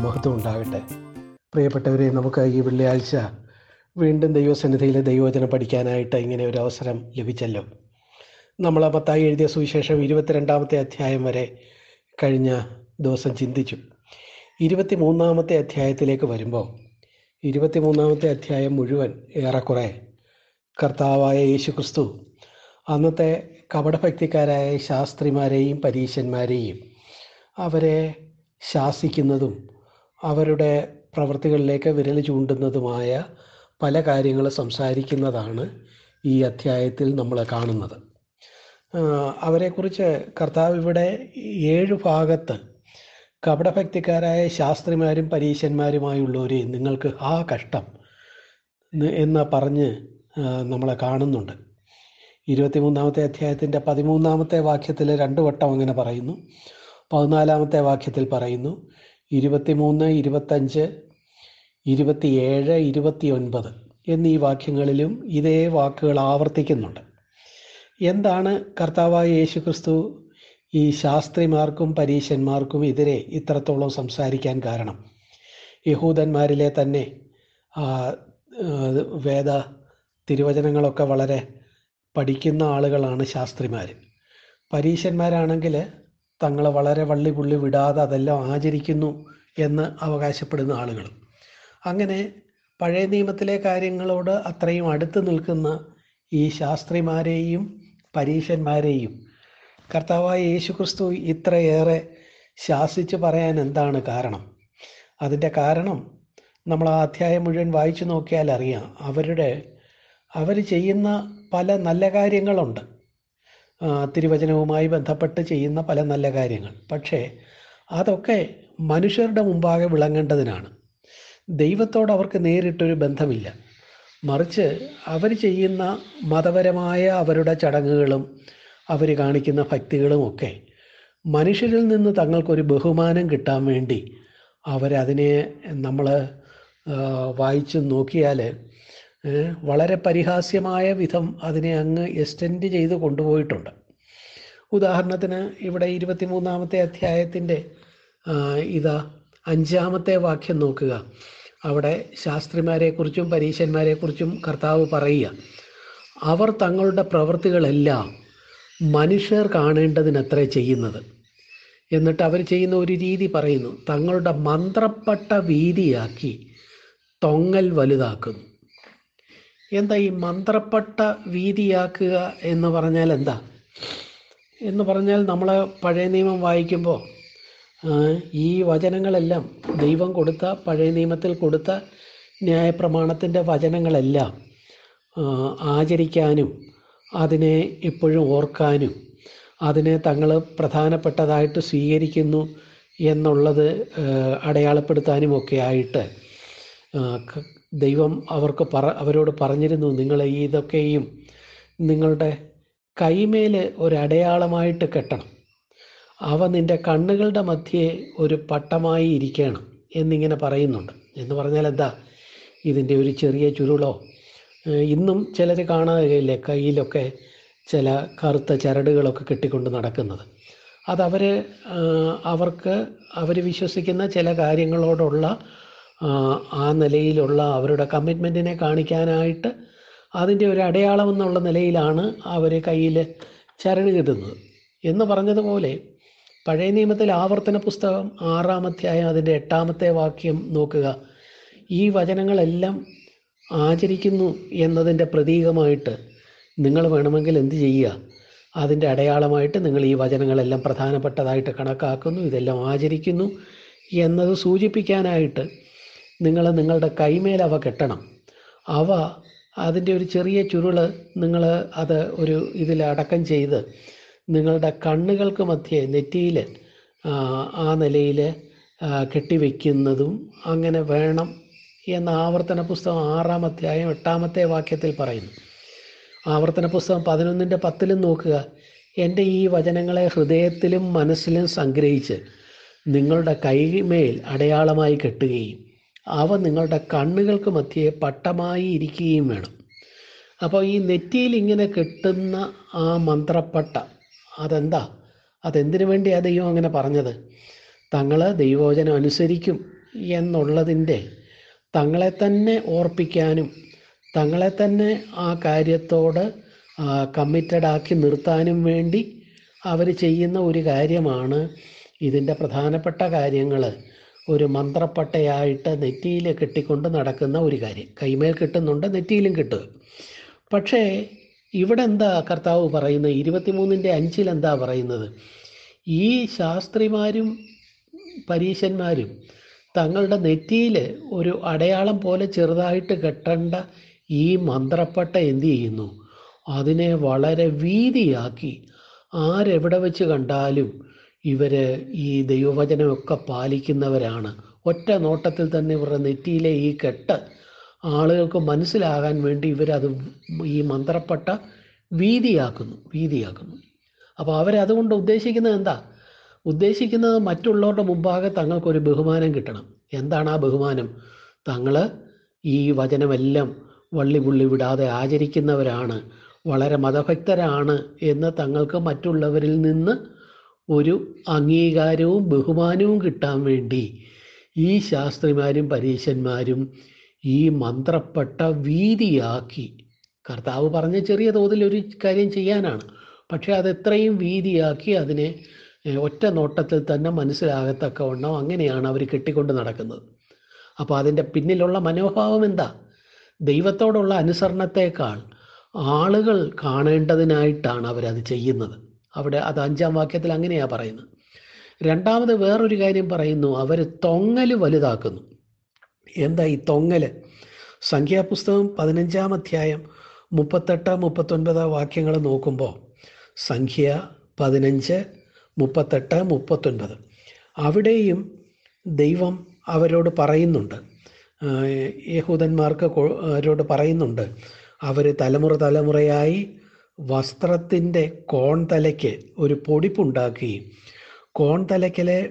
മഹത്വം ഉണ്ടാകട്ടെ. പ്രിയപ്പെട്ടവരെ നമുക്ക് ഈ വെള്ളിയാഴ്ച വീണ്ടും ദൈവസന്നിധിയിലെ ദൈവവചനം പഠിക്കാനായിട്ട് ഇങ്ങനെ ഒരു അവസരം ലഭിച്ചല്ലോ. നമ്മൾ മത്തായി എഴുതിയ സുവിശേഷം ഇരുപത്തിരണ്ടാമത്തെ അധ്യായം വരെ കഴിഞ്ഞ ദിവസം ചിന്തിച്ചു. ഇരുപത്തി മൂന്നാമത്തെ അധ്യായത്തിലേക്ക് വരുമ്പോൾ ഇരുപത്തിമൂന്നാമത്തെ അധ്യായം മുഴുവൻ ഏറെക്കുറെ കർത്താവായ യേശു ക്രിസ്തു അന്നത്തെ കപടഭക്തിക്കാരായ ശാസ്ത്രിമാരെയും പരീശന്മാരെയും അവരെ ശാസിക്കുന്നതും അവരുടെ പ്രവൃത്തികളിലേക്ക് വിരൽ ചൂണ്ടുന്നതുമായ പല കാര്യങ്ങൾ സംസാരിക്കുന്നതാണ് ഈ അധ്യായത്തിൽ നമ്മൾ കാണുന്നത്. അവരെക്കുറിച്ച് കർത്താവ് ഇവിടെ ഏഴ് ഭാഗത്ത് കപടഭക്തിക്കാരായ ശാസ്ത്രിമാരും പരീശന്മാരുമായുള്ളവരെ നിങ്ങൾക്ക് ആ കഷ്ടം എന്ന് പറഞ്ഞ് നമ്മളെ കാണുന്നുണ്ട്. ഇരുപത്തിമൂന്നാമത്തെ അധ്യായത്തിന്റെ പതിമൂന്നാമത്തെ വാക്യത്തിൽ രണ്ടു വട്ടം അങ്ങനെ പറയുന്നു. പതിനാലാമത്തെ വാക്യത്തിൽ പറയുന്നു ഇരുപത്തിമൂന്ന് ഇരുപത്തഞ്ച് ഇരുപത്തിയേഴ് ഇരുപത്തിയൊൻപത് എന്നീ വാക്യങ്ങളിലും ഇതേ വാക്കുകൾ ആവർത്തിക്കുന്നുണ്ട്. എന്താണ് കർത്താവായ യേശു ക്രിസ്തു ഈ ശാസ്ത്രിമാർക്കും പരീശന്മാർക്കും എതിരെ ഇത്രത്തോളം സംസാരിക്കാൻ കാരണം? യഹൂദന്മാരിലെ തന്നെ വേദ തിരുവചനങ്ങളൊക്കെ വളരെ പഠിക്കുന്ന ആളുകളാണ് ശാസ്ത്രിമാർ പരീശന്മാരാണെങ്കിൽ തങ്ങൾ വളരെ വള്ളി പുള്ളി വിടാതെ അതെല്ലാം ആചരിക്കുന്നു എന്ന് അവകാശപ്പെടുന്ന ആളുകൾ. അങ്ങനെ പഴയ നിയമത്തിലെ കാര്യങ്ങളോട് അത്രയും അടുത്ത് നിൽക്കുന്ന ഈ ശാസ്ത്രിമാരെയും പരീശന്മാരെയും കർത്താവായ യേശുക്രിസ്തു ഇത്രയേറെ ശാസിച്ച് പറയാൻ എന്താണ് കാരണം? അതിന്റെ കാരണം നമ്മൾ ആ അധ്യായം മുഴുവൻ വായിച്ചു നോക്കിയാൽ അറിയാം. അവരുടെ അവർ ചെയ്യുന്ന പല നല്ല കാര്യങ്ങളുണ്ട്. തിരുവചനവുമായി ബന്ധപ്പെട്ട് ചെയ്യുന്ന പല നല്ല കാര്യങ്ങൾ. പക്ഷേ അതൊക്കെ മനുഷ്യരുടെ മുമ്പാകെ വിളങ്ങേണ്ടതിനാണ്. ദൈവത്തോട് അവർക്ക് നേരിട്ടൊരു ബന്ധമില്ല. മറിച്ച് അവർ ചെയ്യുന്ന മതപരമായ അവരുടെ ചടങ്ങുകളും അവർ കാണിക്കുന്ന ഭക്തികളും ഒക്കെ മനുഷ്യരിൽ നിന്ന് തങ്ങൾക്കൊരു ബഹുമാനം കിട്ടാൻ വേണ്ടി അവരതിനെ നമ്മൾ വായിച്ച് നോക്കിയാൽ വളരെ പരിഹാസ്യമായ വിധം അതിനെ അങ്ങ് എക്സ്റ്റെൻഡ് ചെയ്ത് കൊണ്ടുപോയിട്ടുണ്ട്. ഉദാഹരണത്തിന് ഇവിടെ ഇരുപത്തിമൂന്നാമത്തെ അധ്യായത്തിന്റെ ഇതാ അഞ്ചാമത്തെ വാക്യം നോക്കുക. അവിടെ ശാസ്ത്രിമാരെക്കുറിച്ചും പരീശന്മാരെക്കുറിച്ചും കർത്താവ് പറയുക അവർ തങ്ങളുടെ പ്രവൃത്തികളെല്ലാം മനുഷ്യർ കാണേണ്ടതിനത്രേ ചെയ്യുന്നത്. എന്നിട്ട് അവർ ചെയ്യുന്ന ഒരു രീതി പറയുന്നു തങ്ങളുടെ മന്ത്രപ്പെട്ട വീതിയാക്കി തൊങ്ങൽ വലുതാക്കുന്നു. എന്താ ഈ മന്ത്രപ്പെട്ട വീതിയാക്കുക എന്ന് പറഞ്ഞാൽ എന്താ? എന്ന് പറഞ്ഞാൽ നമ്മൾ പഴയ നിയമം വായിക്കുമ്പോൾ ഈ വചനങ്ങളെല്ലാം ദൈവം കൊടുത്ത പഴയ നിയമത്തിൽ കൊടുത്ത ന്യായപ്രമാണത്തിന്റെ വചനങ്ങളെല്ലാം ആചരിക്കാനും അതിനെ എപ്പോഴും ഓർക്കാനും അതിനെ തങ്ങൾ പ്രധാനപ്പെട്ടതായിട്ട് സ്വീകരിക്കുന്നു എന്നുള്ളത് അടയാളപ്പെടുത്താനും ഒക്കെ ആയിട്ട് ദൈവം അവർക്ക് പറ അവരോട് പറഞ്ഞിരുന്നു നിങ്ങൾ ഇതൊക്കെയും നിങ്ങളുടെ കൈമേൽ ഒരടയാളമായിട്ട് കെട്ടണം. അവ നിന്റെ കണ്ണുകളുടെ മധ്യേ ഒരു പട്ടമായി ഇരിക്കണം എന്നിങ്ങനെ പറയുന്നുണ്ട്. എന്ന് പറഞ്ഞാൽ എന്താ? ഇതിന്റെ ഒരു ചെറിയ ചുരുളോ? ഇന്നും ചിലർ കാണാറില്ലേ കയ്യിലൊക്കെ ചില കറുത്ത ചരടുകളൊക്കെ കെട്ടിക്കൊണ്ട് നടക്കുന്നത്. അതവർ അവർക്ക് അവർ വിശ്വസിക്കുന്ന ചില കാര്യങ്ങളോടുള്ള ആ നിലയിലുള്ള അവരുടെ കമ്മിറ്റ്മെന്റിനെ കാണിക്കാനായിട്ട് അതിന്റെ ഒരു അടയാളം എന്നുള്ള നിലയിലാണ് അവർ കയ്യിൽ ചരട് കിട്ടുന്നത്. എന്ന് പറഞ്ഞതുപോലെ പഴയ നിയമത്തിൽ ആവർത്തന പുസ്തകം ആറാമധ്യായം അതിന്റെ എട്ടാമത്തെ വാക്യം നോക്കുക. ഈ വചനങ്ങളെല്ലാം ആചരിക്കുന്നു എന്നതിന്റെ പ്രതീകമായിട്ട് നിങ്ങൾ വേണമെങ്കിൽ എന്ത് ചെയ്യുക? അതിന്റെ അടയാളമായിട്ട് നിങ്ങൾ ഈ വചനങ്ങളെല്ലാം പ്രധാനപ്പെട്ടതായിട്ട് കണക്കാക്കുന്നു ഇതെല്ലാം ആചരിക്കുന്നു എന്നത് സൂചിപ്പിക്കാനായിട്ട് നിങ്ങൾ നിങ്ങളുടെ കൈമേൽ അവ കെട്ടണം. അവ അതിന്റെ ഒരു ചെറിയ ചുരുൾ നിങ്ങൾ അത് ഒരു ഇതിൽ അടക്കം ചെയ്ത് നിങ്ങളുടെ കണ്ണുകൾക്ക് മധ്യേ നെറ്റിയിൽ ആ നിലയിൽ കെട്ടിവെക്കുന്നതും അങ്ങനെ വേണം എന്ന ആവർത്തന പുസ്തകം ആറാം അധ്യായം എട്ടാമത്തെ വാക്യത്തിൽ പറയുന്നു. ആവർത്തന പുസ്തകം പതിനൊന്നിന്റെ പത്തിലും നോക്കുക. എന്റെ ഈ വചനങ്ങളെ ഹൃദയത്തിലും മനസ്സിലും സംഗ്രഹിച്ച് നിങ്ങളുടെ കൈമേൽ അടയാളമായി കെട്ടുകയും അവ നിങ്ങളുടെ കണ്ണുകൾക്ക് മധ്യേ പട്ടമായി ഇരിക്കുകയും വേണം. അപ്പോൾ ഈ നെറ്റിയിൽ ഇങ്ങനെ കെട്ടുന്ന ആ മന്ത്രപ്പട്ട അതെന്താ? അതെന്തിനു വേണ്ടിയാണ് ദൈവം അങ്ങനെ പറഞ്ഞത്? തങ്ങൾ ദൈവവചനം അനുസരിക്കും എന്നുള്ളതിന്റെ തങ്ങളെ തന്നെ ഓർപ്പിക്കാനും തങ്ങളെ തന്നെ ആ കാര്യത്തോട് കമ്മിറ്റഡ് ആക്കി നിർത്താനും വേണ്ടി അവർ ചെയ്യുന്ന ഒരു കാര്യമാണ് ഇതിന്റെ പ്രധാനപ്പെട്ട കാര്യങ്ങൾ ഒരു മന്ത്രപ്പട്ടയായിട്ട് നെറ്റിയിൽ കെട്ടിക്കൊണ്ട് നടക്കുന്ന ഒരു കാര്യം. കൈമേൽ കിട്ടുന്നുണ്ട് നെറ്റിയിലും കിട്ടുക പക്ഷേ ഇവിടെ എന്താ കർത്താവ് പറയുന്നത്? ഇരുപത്തിമൂന്നിന്റെ അഞ്ചിൽ എന്താ പറയുന്നത്? ഈ ശാസ്ത്രിമാരും പരീശന്മാരും തങ്ങളുടെ നെറ്റിയിൽ ഒരു അടയാളം പോലെ ചെറുതായിട്ട് കെട്ടേണ്ട ഈ മന്ത്രപ്പട്ട എന്തു ചെയ്യുന്നു? അതിനെ വളരെ വീതിയാക്കി ആരെവിടെ വെച്ച് കണ്ടാലും ഇവർ ഈ ദൈവവചനമൊക്കെ പാലിക്കുന്നവരാണ്. ഒറ്റ നോട്ടത്തിൽ തന്നെ ഇവരുടെ നെറ്റിയിലെ ഈ കെട്ട് ആളുകൾക്ക് മനസ്സിലാകാൻ വേണ്ടി ഇവരത് ഈ മന്ത്രപ്പെട്ട വീതിയാക്കുന്നു വീതിയാക്കുന്നു. അപ്പോൾ അവരതുകൊണ്ട് ഉദ്ദേശിക്കുന്നത് എന്താ? ഉദ്ദേശിക്കുന്നത് മറ്റുള്ളവരുടെ മുമ്പാകെ തങ്ങൾക്കൊരു ബഹുമാനം കിട്ടണം. എന്താണ് ആ ബഹുമാനം? തങ്ങൾ ഈ വചനമെല്ലാം വള്ളി പുള്ളി വിടാതെ ആചരിക്കുന്നവരാണ് വളരെ മതഭക്തരാണ് എന്ന് തങ്ങൾക്ക് മറ്റുള്ളവരിൽ നിന്ന് ഒരു അംഗീകാരവും ബഹുമാനവും കിട്ടാൻ വേണ്ടി ഈ ശാസ്ത്രിമാരും പരീശന്മാരും ഈ മന്ത്രപ്പെട്ട വീതിയാക്കി കർത്താവ് പറഞ്ഞ ചെറിയ തോതിൽ ഒരു കാര്യം ചെയ്യാനാണ്. പക്ഷേ അത് എത്രയും വീതിയാക്കി അതിനെ ഒറ്റ നോട്ടത്തിൽ തന്നെ മനസ്സിലാകത്തക്കവണ്ണം അങ്ങനെയാണ് അവർ കെട്ടിക്കൊണ്ട് നടക്കുന്നത്. അപ്പോൾ അതിന്റെ പിന്നിലുള്ള മനോഭാവം എന്താ? ദൈവത്തോടുള്ള അനുസരണത്തേക്കാൾ ആളുകൾ കാണേണ്ടതിനായിട്ടാണ് അവരത് ചെയ്യുന്നത്. അവിടെ അത് അഞ്ചാം വാക്യത്തിൽ അങ്ങനെയാണ് പറയുന്നത്. രണ്ടാമത് വേറൊരു കാര്യം പറയുന്നു അവർ തൊങ്ങൽ വലുതാക്കുന്നു. എന്താ ഈ തൊങ്ങൽ സംഖ്യാപുസ്തകം പതിനഞ്ചാം അധ്യായം മുപ്പത്തെട്ട് മുപ്പത്തൊൻപത് വാക്യങ്ങൾ നോക്കുമ്പോൾ സംഖ്യ പതിനഞ്ച് മുപ്പത്തെട്ട് മുപ്പത്തൊൻപത്. അവിടെയും ദൈവം അവരോട് പറയുന്നുണ്ട്. യഹൂദന്മാർക്ക് അവരോട് പറയുന്നുണ്ട്. അവർ തലമുറ തലമുറയായി വസ്ത്രത്തിന്റെ കോൺതലയ്ക്ക് ഒരു പൊടിപ്പുണ്ടാക്കി. കോൺതലയ്ക്കലെ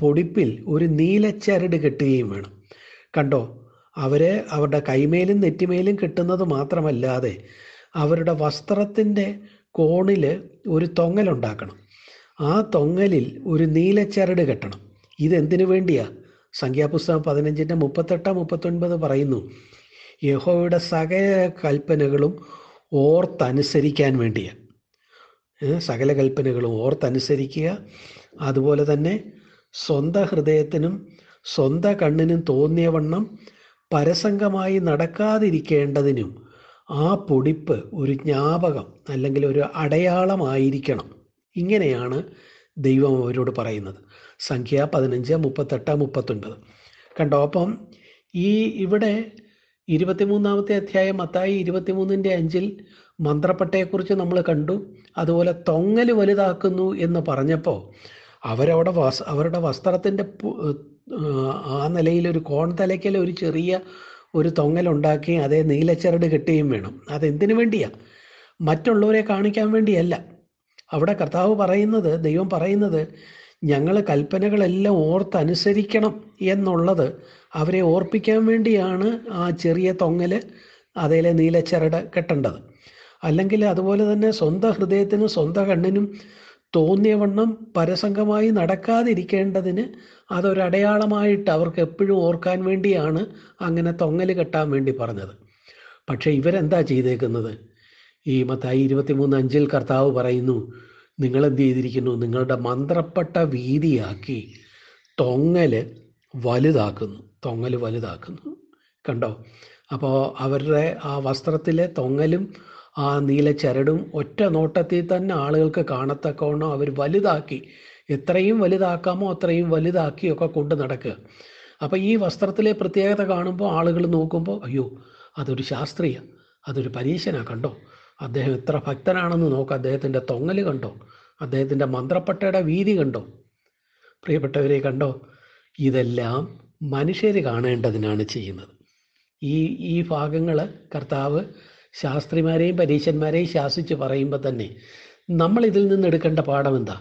പൊടിപ്പിൽ ഒരു നീലച്ചരട് കെട്ടുകയും വേണം. കണ്ടോ? അവരെ അവരുടെ കൈമേലും നെറ്റിമേലും കിട്ടുന്നത് മാത്രമല്ലാതെ അവരുടെ വസ്ത്രത്തിന്റെ കോണിൽ ഒരു തൊങ്ങലുണ്ടാക്കണം. ആ തൊങ്ങലിൽ ഒരു നീലച്ചരട് കെട്ടണം. ഇതെന്തിനു വേണ്ടിയാ? സംഖ്യാപുസ്തകം പതിനഞ്ചിന്റെ മുപ്പത്തെട്ട് മുപ്പത്തൊൻപത് പറയുന്നു യഹോയുടെ സകല കൽപ്പനകളും ഓർത്തനുസരിക്കാൻ വേണ്ടിയാണ് സകല കൽപ്പനകളും ഓർത്തനുസരിക്കുക. അതുപോലെ തന്നെ സ്വന്തം ഹൃദയത്തിനും സ്വന്തം കണ്ണിനും തോന്നിയവണ്ണം പരസംഗമായി നടക്കാതിരിക്കേണ്ടതിനും ആ പൊടിപ്പ് ഒരു ജ്ഞാപകം അല്ലെങ്കിൽ ഒരു അടയാളമായിരിക്കണം. ഇങ്ങനെയാണ് ദൈവം അവരോട് പറയുന്നത്. സംഖ്യ പതിനഞ്ച് മുപ്പത്തെട്ട് മുപ്പത്തൊൻപത്. കണ്ടോ അപ്പം ഈ ഇവിടെ ഇരുപത്തിമൂന്നാമത്തെ അധ്യായം മത്തായി ഇരുപത്തിമൂന്നിന്റെ അഞ്ചിൽ മന്ത്രപ്പട്ടയെക്കുറിച്ച് നമ്മൾ കണ്ടു. അതുപോലെ തൊങ്ങൽ വലുതാക്കുന്നു എന്ന് പറഞ്ഞപ്പോൾ അവരവിടെ വസ് അവരുടെ വസ്ത്രത്തിന്റെ ആ നിലയിൽ ഒരു കോൺതലയ്ക്കൽ ഒരു ചെറിയ ഒരു തൊങ്ങലുണ്ടാക്കി അതേ നീലച്ചരട് കിട്ടുകയും വേണം. അതെന്തിനു വേണ്ടിയാ? മറ്റുള്ളവരെ കാണിക്കാൻ വേണ്ടിയല്ല. അവിടെ കർത്താവ് പറയുന്നത് ദൈവം പറയുന്നത് ഞങ്ങൾ കൽപ്പനകളെല്ലാം ഓർത്തനുസരിക്കണം എന്നുള്ളത് അവരെ ഓർപ്പിക്കാൻ വേണ്ടിയാണ് ആ ചെറിയ തൊങ്ങൽ അതേലെ നീലച്ചരട് കെട്ടേണ്ടത്. അല്ലെങ്കിൽ അതുപോലെ തന്നെ സ്വന്തം ഹൃദയത്തിനും സ്വന്തം കണ്ണിനും തോന്നിയവണ്ണം പരസംഗമായി നടക്കാതിരിക്കേണ്ടതിന് അതൊരടയാളമായിട്ട് അവർക്ക് എപ്പോഴും ഓർക്കാൻ വേണ്ടിയാണ് അങ്ങനെ തൊങ്ങൽ കെട്ടാൻ വേണ്ടി പറഞ്ഞത്. പക്ഷേ ഇവരെന്താ ചെയ്തേക്കുന്നത്? ഈ മത്തായി ഇരുപത്തിമൂന്ന് അഞ്ചിൽ കർത്താവ് പറയുന്നു നിങ്ങൾ എന്ത് ചെയ്തിരിക്കുന്നു നിങ്ങളുടെ മന്ത്രപ്പെട്ട വീതിയാക്കി തൊങ്ങൽ വലുതാക്കുന്നു. തൊങ്ങൽ വലുതാക്കുന്നു. കണ്ടോ? അപ്പോൾ അവരുടെ ആ വസ്ത്രത്തിലെ തൊങ്ങലും ആ നീല ചരടും ഒറ്റ നോട്ടത്തിൽ തന്നെ ആളുകൾക്ക് കാണത്തക്കവണ്ണം അവർ വലുതാക്കി. എത്രയും വലുതാക്കാമോ അത്രയും വലുതാക്കിയൊക്കെ കൊണ്ട് നടക്കുക. അപ്പോൾ ഈ വസ്ത്രത്തിലെ പ്രത്യേകത കാണുമ്പോൾ ആളുകൾ നോക്കുമ്പോൾ അയ്യോ അതൊരു ശാസ്ത്രീയ അതൊരു പരീക്ഷനാ കണ്ടോ? അദ്ദേഹം ഇത്ര ഭക്തനാണെന്ന് നോക്കുക അദ്ദേഹത്തിന്റെ തൊങ്ങൽ കണ്ടോ? അദ്ദേഹത്തിന്റെ മന്ത്രപ്പട്ടയുടെ വീതി കണ്ടോ? പ്രിയപ്പെട്ടവരെ കണ്ടോ? ഇതെല്ലാം മനുഷ്യർ കാണേണ്ടതിനാണ് ചെയ്യുന്നത്. ഈ ഈ ഭാഗങ്ങൾ കർത്താവ് ശാസ്ത്രിമാരെയും പരീക്ഷന്മാരെയും ശാസിച്ച് പറയുമ്പോൾ തന്നെ നമ്മൾ ഇതിൽ നിന്ന് എടുക്കേണ്ട പാഠം എന്താ?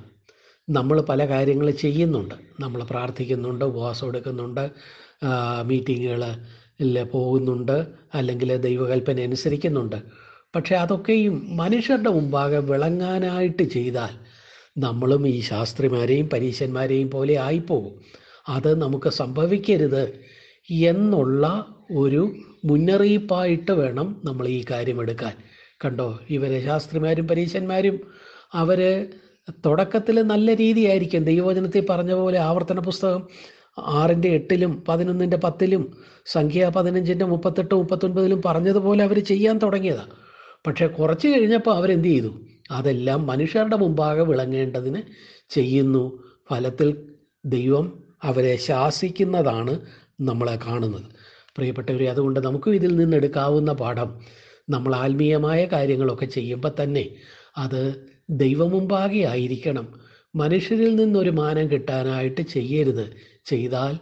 നമ്മൾ പല കാര്യങ്ങൾ ചെയ്യുന്നുണ്ട്. നമ്മൾ പ്രാർത്ഥിക്കുന്നുണ്ട് ഉപവാസം എടുക്കുന്നുണ്ട് മീറ്റിങ്ങുകൾ പോകുന്നുണ്ട് അല്ലെങ്കിൽ ദൈവകൽപ്പന അനുസരിക്കുന്നുണ്ട്. പക്ഷേ അതൊക്കെയും മനുഷ്യരുടെ മുമ്പാകെ വിളങ്ങാനായിട്ട് ചെയ്താൽ നമ്മളും ഈ ശാസ്ത്രിമാരെയും പരീശന്മാരെയും പോലെ ആയിപ്പോകും. അത് നമുക്ക് സംഭവിക്കരുത് എന്നുള്ള ഒരു മുന്നറിയിപ്പായിട്ട് വേണം നമ്മൾ ഈ കാര്യം എടുക്കാൻ. കണ്ടോ ഇവരെ ശാസ്ത്രിമാരും പരീശന്മാരും അവർ തുടക്കത്തിൽ നല്ല രീതിയായിരിക്കും. ദൈവവചനത്തിൽ പറഞ്ഞ പോലെ ആവർത്തന പുസ്തകം ആറിന്റെ എട്ടിലും പതിനൊന്നിന്റെ പത്തിലും സംഖ്യ പതിനഞ്ചിന്റെ മുപ്പത്തെട്ട് മുപ്പത്തൊൻപതിലും പറഞ്ഞതുപോലെ അവർ ചെയ്യാൻ തുടങ്ങിയതാണ് പക്ഷേ കുറച്ച് കഴിഞ്ഞപ്പോൾ അവരെന്ത് ചെയ്തു? അതെല്ലാം മനുഷ്യരുടെ മുമ്പാകെ വിളങ്ങേണ്ടതിന് ചെയ്യുന്നു. ഫലത്തിൽ ദൈവം അവരെ ശാസിക്കുന്നതാണ് നമ്മളെ കാണുന്നത്. പ്രിയപ്പെട്ടവരെ അതുകൊണ്ട് നമുക്കും ഇതിൽ നിന്നെടുക്കാവുന്ന പാഠം നമ്മൾ ആത്മീയമായ കാര്യങ്ങളൊക്കെ ചെയ്യുമ്പോൾ തന്നെ അത് ദൈവമുമ്പാകെ ആയിരിക്കണം. മനുഷ്യരിൽ നിന്നൊരു മാനം കിട്ടാനായിട്ട് ചെയ്യരുത്. ചെയ്താൽ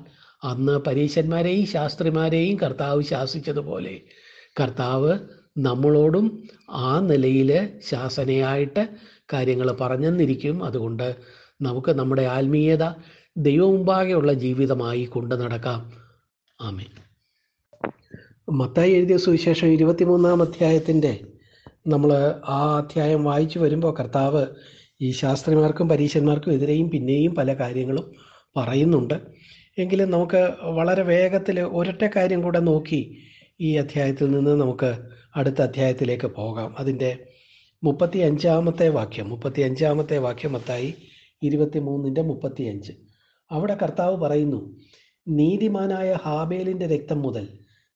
അന്ന് പരീശന്മാരെയും ശാസ്ത്രിമാരെയും കർത്താവ് ശാസിച്ചതുപോലെ കർത്താവ് നമ്മളോടും ആ നിലയിൽ ശാസനയായിട്ട് കാര്യങ്ങൾ പറഞ്ഞെന്നിരിക്കും. അതുകൊണ്ട് നമുക്ക് നമ്മുടെ ആത്മീയത ദൈവമുമ്പാകെയുള്ള ജീവിതമായി കൊണ്ടു നടക്കാം. ആമേ മത്തായി എഴുതിയ സുവിശേഷം ഇരുപത്തിമൂന്നാം അധ്യായത്തിന്റെ നമ്മൾ ആ അധ്യായം വായിച്ചു വരുമ്പോൾ കർത്താവ് ഈ ശാസ്ത്രിമാർക്കും പരീക്ഷന്മാർക്കും എതിരെയും പിന്നെയും പല കാര്യങ്ങളും പറയുന്നുണ്ട്. എങ്കിലും നമുക്ക് വളരെ വേഗത്തിൽ ഒരൊറ്റ കാര്യം കൂടെ നോക്കി ഈ അധ്യായത്തിൽ നിന്ന് നമുക്ക് അടുത്ത അധ്യായത്തിലേക്ക് പോകാം. അതിന്റെ മുപ്പത്തി അഞ്ചാമത്തെ വാക്യം മുപ്പത്തി അഞ്ചാമത്തെ വാക്യം മത്തായി ഇരുപത്തി മൂന്നിന്റെ മുപ്പത്തി അഞ്ച് അവിടെ കർത്താവ് പറയുന്നു നീതിമാനായ ഹാബേലിന്റെ രക്തം മുതൽ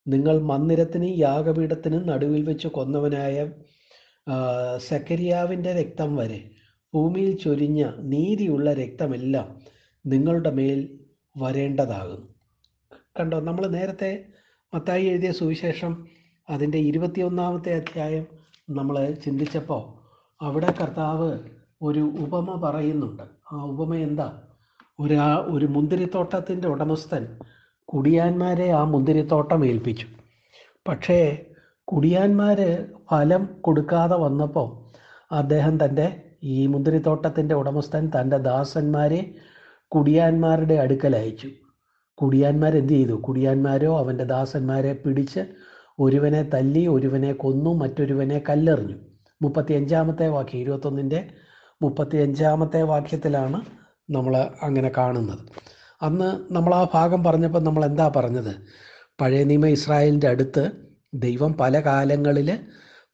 നിങ്ങൾ മന്ദിരത്തിനും യാഗപീഠത്തിന് നടുവിൽ വെച്ച് കൊന്നവനായ സക്കരിയാവിന്റെ രക്തം വരെ ഭൂമിയിൽ ചൊരിഞ്ഞ നീതിയുള്ള രക്തമെല്ലാം നിങ്ങളുടെ മേൽ വരേണ്ടതാകുന്നു. കണ്ടോ നമ്മൾ നേരത്തെ മത്തായി എഴുതിയ സുവിശേഷം അതിന്റെ ഇരുപത്തിയൊന്നാമത്തെ അധ്യായം നമ്മൾ ചിന്തിച്ചപ്പോൾ അവിടെ കർത്താവ് ഒരു ഉപമ പറയുന്നുണ്ട്. ആ ഉപമ എന്താ? ഒരു ആ ഒരു മുന്തിരിത്തോട്ടത്തിന്റെ ഉടമസ്ഥൻ കുടിയാന്മാരെ ആ മുന്തിരിത്തോട്ടം ഏൽപ്പിച്ചു. പക്ഷേ കുടിയാന്മാർ ഫലം കൊടുക്കാതെ വന്നപ്പോൾ അദ്ദേഹം തന്റെ ഈ മുന്തിരിത്തോട്ടത്തിന്റെ ഉടമസ്ഥൻ തന്റെ ദാസന്മാരെ കുടിയാന്മാരുടെ കുടിയാന്മാർ എന്ത് ചെയ്തു? കുടിയാന്മാരോ അവന്റെ ദാസന്മാരെ പിടിച്ച് ഒരുവനെ തല്ലി ഒരുവനെ കൊന്നു മറ്റൊരുവനെ കല്ലെറിഞ്ഞു. മുപ്പത്തി അഞ്ചാമത്തെ വാക്യം ഇരുപത്തൊന്നിന്റെ മുപ്പത്തി അഞ്ചാമത്തെ വാക്യത്തിലാണ് നമ്മൾ അങ്ങനെ കാണുന്നത്. അന്ന് നമ്മൾ ആ ഭാഗം പറഞ്ഞപ്പോൾ നമ്മൾ എന്താ പറഞ്ഞത്? പഴയ നിയമ ഇസ്രായേലിന്റെ അടുത്ത് ദൈവം പല കാലങ്ങളിൽ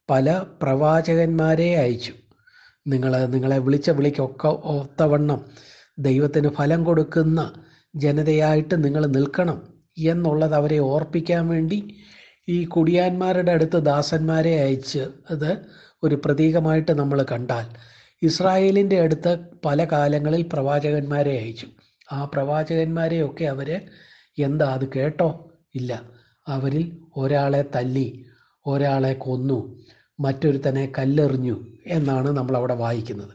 പല പ്രവാചകന്മാരെ അയച്ചു. നിങ്ങൾ നിങ്ങളെ വിളിച്ച വിളിക്കൊക്കെ ഒത്തവണ്ണം ദൈവത്തിന് ഫലം കൊടുക്കുന്ന ജനതയായിട്ട് നിങ്ങൾ നിൽക്കണം എന്നുള്ളത് അവരെ ഓർപ്പിക്കാൻ വേണ്ടി ഈ കുടിയാന്മാരുടെ അടുത്ത് ദാസന്മാരെ അയച്ച് അത് ഒരു പ്രതീകമായിട്ട് നമ്മൾ കണ്ടാൽ ഇസ്രായേലിന്റെ അടുത്ത് പല കാലങ്ങളിൽ പ്രവാചകന്മാരെ അയച്ചു. ആ പ്രവാചകന്മാരെയൊക്കെ അവർ എന്താ അത് കേട്ടോ? ഇല്ല. അവരിൽ ഒരാളെ തല്ലി ഒരാളെ കൊന്നു മറ്റൊരുത്തനെ കല്ലെറിഞ്ഞു എന്നാണ് നമ്മൾ അവിടെ വായിക്കുന്നത്.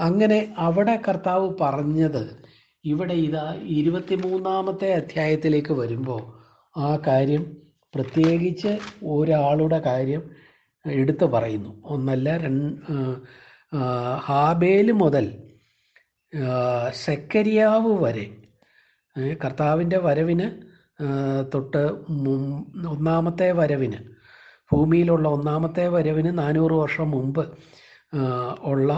അങ്ങനെ അവിടെ കർത്താവ് പറഞ്ഞത് ഇവിടെ ഇതാ ഇരുപത്തിമൂന്നാമത്തെ അധ്യായത്തിലേക്ക് വരുമ്പോൾ ആ കാര്യം പ്രത്യേകിച്ച് ഒരാളുടെ കാര്യം എടുത്തു പറയുന്നു. ഒന്നല്ല രണ്ട് ഹാബേൽ മുതൽ സെക്കരിയാവ് വരെ കർത്താവിന്റെ വരവിന് തൊട്ട് ഒന്നാമത്തെ വരവിന് ഭൂമിയിലുള്ള ഒന്നാമത്തെ വരവിന് നാനൂറ് വർഷം മുമ്പ് ഉള്ള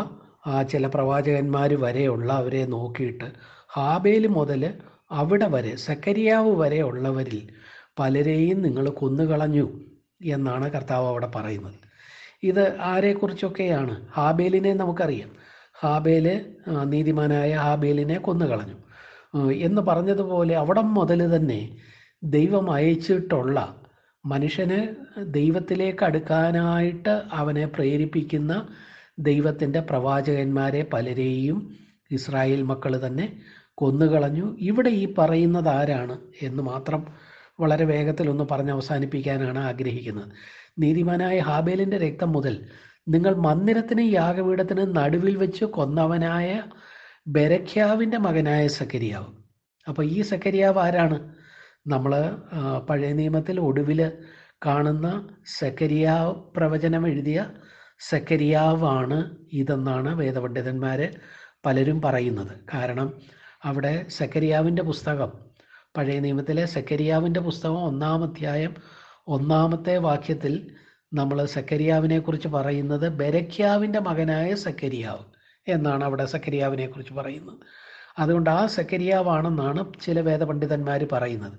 ചില പ്രവാചകന്മാർ വരെയുള്ള അവരെ നോക്കിയിട്ട് ഹാബേൽ മുതൽ അവിടെ വരെ സക്കരിയാവ് വരെ ഉള്ളവരിൽ പലരെയും നിങ്ങൾ കൊന്നുകളഞ്ഞു എന്നാണ് കർത്താവ് അവിടെ പറയുന്നത്. ഇത് ആരെക്കുറിച്ചൊക്കെയാണ്? ഹാബേലിനെ നമുക്കറിയാം. ഹാബേൽ നീതിമാനായ ഹാബേലിനെ കൊന്നുകളഞ്ഞു. എന്ന് പറഞ്ഞതുപോലെ അവിടം മുതൽ തന്നെ ദൈവം അയച്ചിട്ടുള്ള മനുഷ്യന് ദൈവത്തിലേക്ക് അടുക്കാനായിട്ട് അവനെ പ്രേരിപ്പിക്കുന്ന ദൈവത്തിന്റെ പ്രവാചകന്മാരെ പലരെയും ഇസ്രായേൽ മക്കൾ തന്നെ കൊന്നുകളഞ്ഞു. ഇവിടെ ഈ പറയുന്നത് ആരാണ് എന്ന് മാത്രം വളരെ വേഗത്തിൽ ഒന്ന് പറഞ്ഞ് അവസാനിപ്പിക്കാനാണ് ആഗ്രഹിക്കുന്നത്. നീതിമാനായ ഹാബേലിന്റെ രക്തം മുതൽ നിങ്ങൾ മന്ദിരത്തിനും യാഗപീഠത്തിനും നടുവിൽ വെച്ച് കൊന്നവനായ ബെരഖ്യാവിന്റെ മകനായ സക്കരിയാവ് അപ്പോൾ ഈ സക്കരിയാവ് ആരാണ്? നമ്മൾ പഴയ നിയമത്തിൽ ഒടുവിൽ കാണുന്ന സക്കരിയാവ് പ്രവചനം എഴുതിയ സക്കരിയാവാണ് ഇതെന്നാണ് വേദപണ്ഡിതന്മാർ പലരും പറയുന്നത്. കാരണം അവിടെ സക്കരിയാവിന്റെ പുസ്തകം പഴയ നിയമത്തിലെ സക്കരിയാവിന്റെ പുസ്തകം ഒന്നാം അധ്യായം ഒന്നാമത്തെ വാക്യത്തിൽ നമ്മൾ സക്കരിയാവിനെ കുറിച്ച് പറയുന്നത് ബെരഖ്യാവിന്റെ മകനായ സക്കരിയാവ് എന്നാണ് അവിടെ സക്കരിയാവിനെ കുറിച്ച് പറയുന്നത്. അതുകൊണ്ട് ആ സക്കരിയാവാണെന്നാണ് ചില വേദപണ്ഡിതന്മാർ പറയുന്നത്.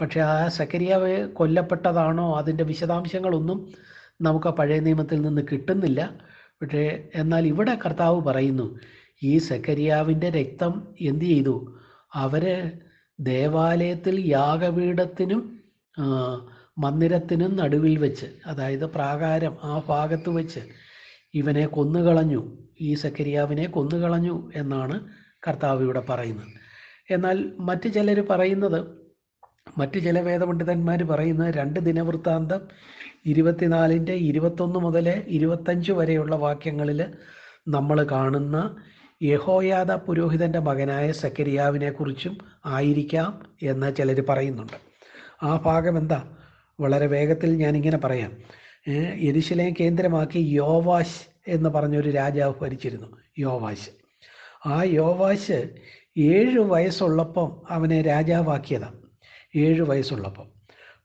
പക്ഷേ ആ സക്കരിയാവ് കൊല്ലപ്പെട്ടതാണോ അതിന്റെ വിശദാംശങ്ങളൊന്നും നമുക്ക് പഴയ നിയമത്തിൽ നിന്ന് കിട്ടുന്നില്ല. പക്ഷേ എന്നാൽ ഇവിടെ കർത്താവ് പറയുന്നു ഈ സക്കരിയാവിന്റെ രക്തം എന്തു ചെയ്തു? അവർ ദേവാലയത്തിൽ യാഗപീഠത്തിനും മന്ദിരത്തിനും നടുവിൽ വെച്ച് അതായത് പ്രാകാരം ആ ഭാഗത്ത് വെച്ച് ഇവനെ കൊന്നുകളഞ്ഞു ഈ സക്കരിയാവിനെ കൊന്നുകളഞ്ഞു എന്നാണ് കർത്താവ് ഇവിടെ പറയുന്നത്. എന്നാൽ മറ്റ് ചിലർ പറയുന്നത് മറ്റ് ചില വേദപണ്ഡിതന്മാർ പറയുന്നത് രണ്ട് ദിനവൃത്താന്തം ഇരുപത്തിനാലിന്റെ ഇരുപത്തൊന്ന് മുതൽ ഇരുപത്തഞ്ച് വരെയുള്ള വാക്യങ്ങളിൽ നമ്മൾ കാണുന്ന യഹോയാദ പുരോഹിതന്റെ മകനായ സക്കരിയാവിനെ കുറിച്ചും ആയിരിക്കാം എന്ന് ചിലർ പറയുന്നുണ്ട്. ആ ഭാഗം എന്താ? വളരെ വേഗത്തിൽ ഞാനിങ്ങനെ പറയാം. എരിശിലെ കേന്ദ്രമാക്കി യോവാശ് എന്ന് പറഞ്ഞൊരു രാജാവ് ഭരിച്ചിരുന്നു. യോവാശ്. ആ യോവാശ് ഏഴ് വയസ്സുള്ളപ്പം അവനെ രാജാവാക്കിയതാണ് ഏഴ് വയസ്സുള്ളപ്പം.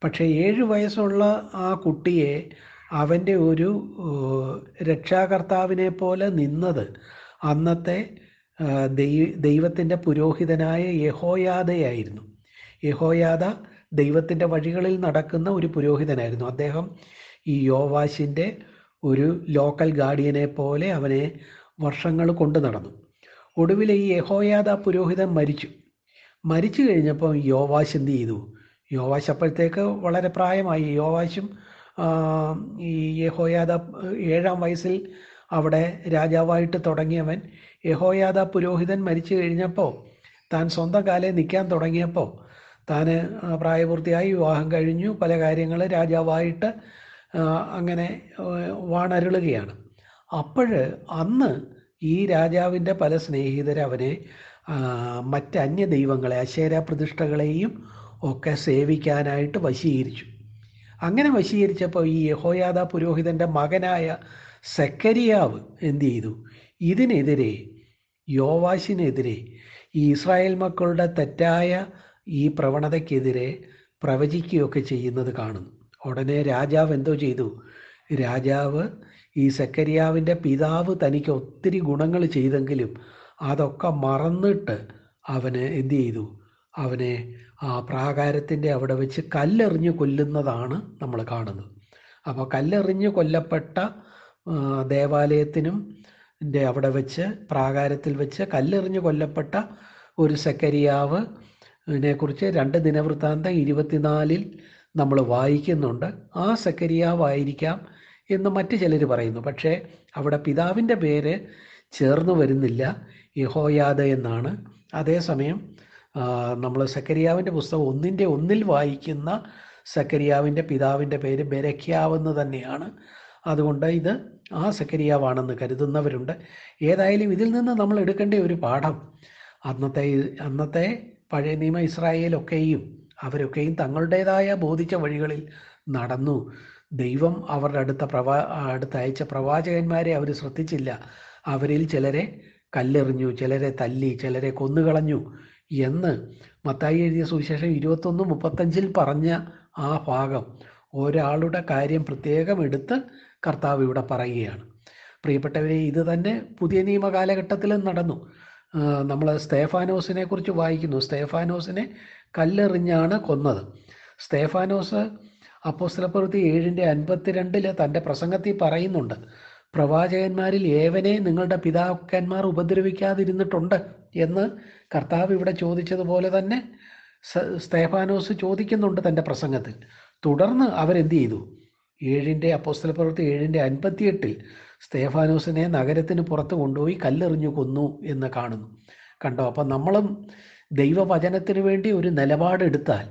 പക്ഷേ ഏഴ് വയസ്സുള്ള ആ കുട്ടിയെ അവന്റെ ഒരു രക്ഷാകർത്താവിനെ പോലെ നിന്നത് അന്നത്തെ ദൈവ ദൈവത്തിന്റെ പുരോഹിതനായ യഹോയാദയായിരുന്നു. യഹോയാദ ദൈവത്തിന്റെ വഴികളിൽ നടക്കുന്ന ഒരു പുരോഹിതനായിരുന്നു. അദ്ദേഹം ഈ യോവാശിന്റെ ഒരു ലോക്കൽ ഗാർഡിയനെ പോലെ അവനെ വർഷങ്ങൾ കൊണ്ടു നടന്നു. ഒടുവിൽ ഈ യഹോയാദ പുരോഹിതൻ മരിച്ചു. മരിച്ചു കഴിഞ്ഞപ്പോൾ യോവാശ് എന്ത് ചെയ്തു? യോവാശ് അപ്പോഴത്തേക്ക് വളരെ പ്രായമായി. യോവാശും ഈ യഹോയാദ ഏഴാം വയസ്സിൽ അവിടെ രാജാവായിട്ട് തുടങ്ങിയവൻ യഹോയാദ പുരോഹിതൻ മരിച്ചു കഴിഞ്ഞപ്പോൾ താൻ സ്വന്തം കാലേ നിൽക്കാൻ തുടങ്ങിയപ്പോൾ താൻ പ്രായപൂർത്തിയായി വിവാഹം കഴിഞ്ഞു. പല കാര്യങ്ങൾ രാജാവായിട്ട് അങ്ങനെ വാണരുളുകയാണ്. അപ്പോൾ അന്ന് ഈ രാജാവിന്റെ പല സ്നേഹിതർ അവനെ മറ്റ് അന്യ ദൈവങ്ങളെ അശേര പ്രതിഷ്ഠകളെയും ഒക്കെ സേവിക്കാനായിട്ട് വശീകരിച്ചു. അങ്ങനെ വശീകരിച്ചപ്പോൾ ഈ യഹോയാദ പുരോഹിതന്റെ മകനായ സെക്കരിയാവ് എന്ത് ചെയ്തു? ഇതിനെതിരെ യോവാശിനെതിരെ ഈ ഇസ്രായേൽ മക്കളുടെ തെറ്റായ ഈ പ്രവണതയ്ക്കെതിരെ പ്രവചിക്കുകയൊക്കെ ചെയ്യുന്നത് കാണുന്നു. ഉടനെ രാജാവ് എന്തോ ചെയ്തു? രാജാവ് ഈ സെക്കരിയാവിന്റെ പിതാവ് തനിക്ക് ഒത്തിരി ഗുണങ്ങൾ ചെയ്തെങ്കിലും അതൊക്കെ മറന്നിട്ട് അവന് എന്ത് ചെയ്തു? അവനെ ആ പ്രാകാരത്തിന്റെ അവിടെ വെച്ച് കല്ലെറിഞ്ഞ് കൊല്ലുന്നതാണ് നമ്മൾ കാണുന്നത്. അപ്പോൾ കല്ലെറിഞ്ഞ് കൊല്ലപ്പെട്ട ദേവാലയത്തിനും അവിടെ വെച്ച് പ്രാകാരത്തിൽ വെച്ച് കല്ലെറിഞ്ഞ് കൊല്ലപ്പെട്ട ഒരു സെക്കരിയാവ് കുറിച്ച് രണ്ട് ദിനവൃത്താന്തം ഇരുപത്തിനാലിൽ നമ്മൾ വായിക്കുന്നുണ്ട്. ആ സെക്കരിയാവായിരിക്കാം എന്ന് മറ്റു ചിലർ പറയുന്നു. പക്ഷേ അവിടെ പിതാവിന്റെ പേര് ചേർന്ന് വരുന്നില്ല. യഹോയാദ എന്നാണ്. അതേസമയം നമ്മൾ സക്കരിയാവിന്റെ പുസ്തകം ഒന്നിന്റെ ഒന്നിൽ വായിക്കുന്ന സക്കരിയാവിന്റെ പിതാവിന്റെ പേര് ബെരഖ്യാവെന്ന് തന്നെയാണ്. അതുകൊണ്ട് ഇത് ആ സക്കരിയാവാണെന്ന് കരുതുന്നവരുണ്ട്. ഏതായാലും ഇതിൽ നിന്ന് നമ്മൾ എടുക്കേണ്ട ഒരു പാഠം അന്നത്തെ അന്നത്തെ പഴയ നിയമ ഇസ്രായേലൊക്കെയും അവരൊക്കെയും തങ്ങളുടേതായ ബോധിച്ച വഴികളിൽ നടന്നു. ദൈവം അവരുടെ അടുത്ത പ്രവാ അടുത്ത് അയച്ച പ്രവാചകന്മാരെ അവർ ശ്രദ്ധിച്ചില്ല. അവരിൽ ചിലരെ കല്ലെറിഞ്ഞു ചിലരെ തല്ലി ചിലരെ കൊന്നുകളഞ്ഞു എന്ന് മത്തായി എഴുതിയ സുവിശേഷം ഇരുപത്തൊന്ന് മുപ്പത്തഞ്ചിൽ പറഞ്ഞ ആ ഭാഗം. ഒരാളുടെ കാര്യം പ്രത്യേകം എടുത്ത് കർത്താവ് ഇവിടെ പറയുകയാണ്. പ്രിയപ്പെട്ടവരെ ഇത് തന്നെ പുതിയ നിയമ കാലഘട്ടത്തിലും നടന്നു നമ്മൾ സ്തേഫാനോസിനെ കുറിച്ച് വായിക്കുന്നു. സ്തേഫാനോസിനെ കല്ലെറിഞ്ഞാണ് കൊന്നത്. സ്തേഫാനോസ് അപ്പോസ്തലപ്രവൃത്തി ഏഴിന്റെ അൻപത്തിരണ്ടിൽ തന്റെ പ്രസംഗത്തിൽ പറയുന്നുണ്ട് പ്രവാചകന്മാരിൽ ഏവനെ നിങ്ങളുടെ പിതാക്കന്മാർ ഉപദ്രവിക്കാതിരുന്നിട്ടുണ്ട് എന്ന് കർത്താവ് ഇവിടെ ചോദിച്ചതുപോലെ തന്നെ സ്തേഫാനോസ് ചോദിക്കുന്നുണ്ട് തന്റെ പ്രസംഗത്തിൽ. തുടർന്ന് അവരെന്ത് ചെയ്തു? ഏഴിന്റെ അപ്പോസ്തല പ്രവൃത്തി ഏഴിന്റെ അൻപത്തിയെട്ടിൽ സ്തേഫാനോസിനെ നഗരത്തിന് പുറത്ത് കൊണ്ടുപോയി കല്ലെറിഞ്ഞു കൊന്നു എന്ന് കാണുന്നു. കണ്ടോ? അപ്പം നമ്മളും ദൈവവചനത്തിന് വേണ്ടി ഒരു നിലപാടെടുത്താൽ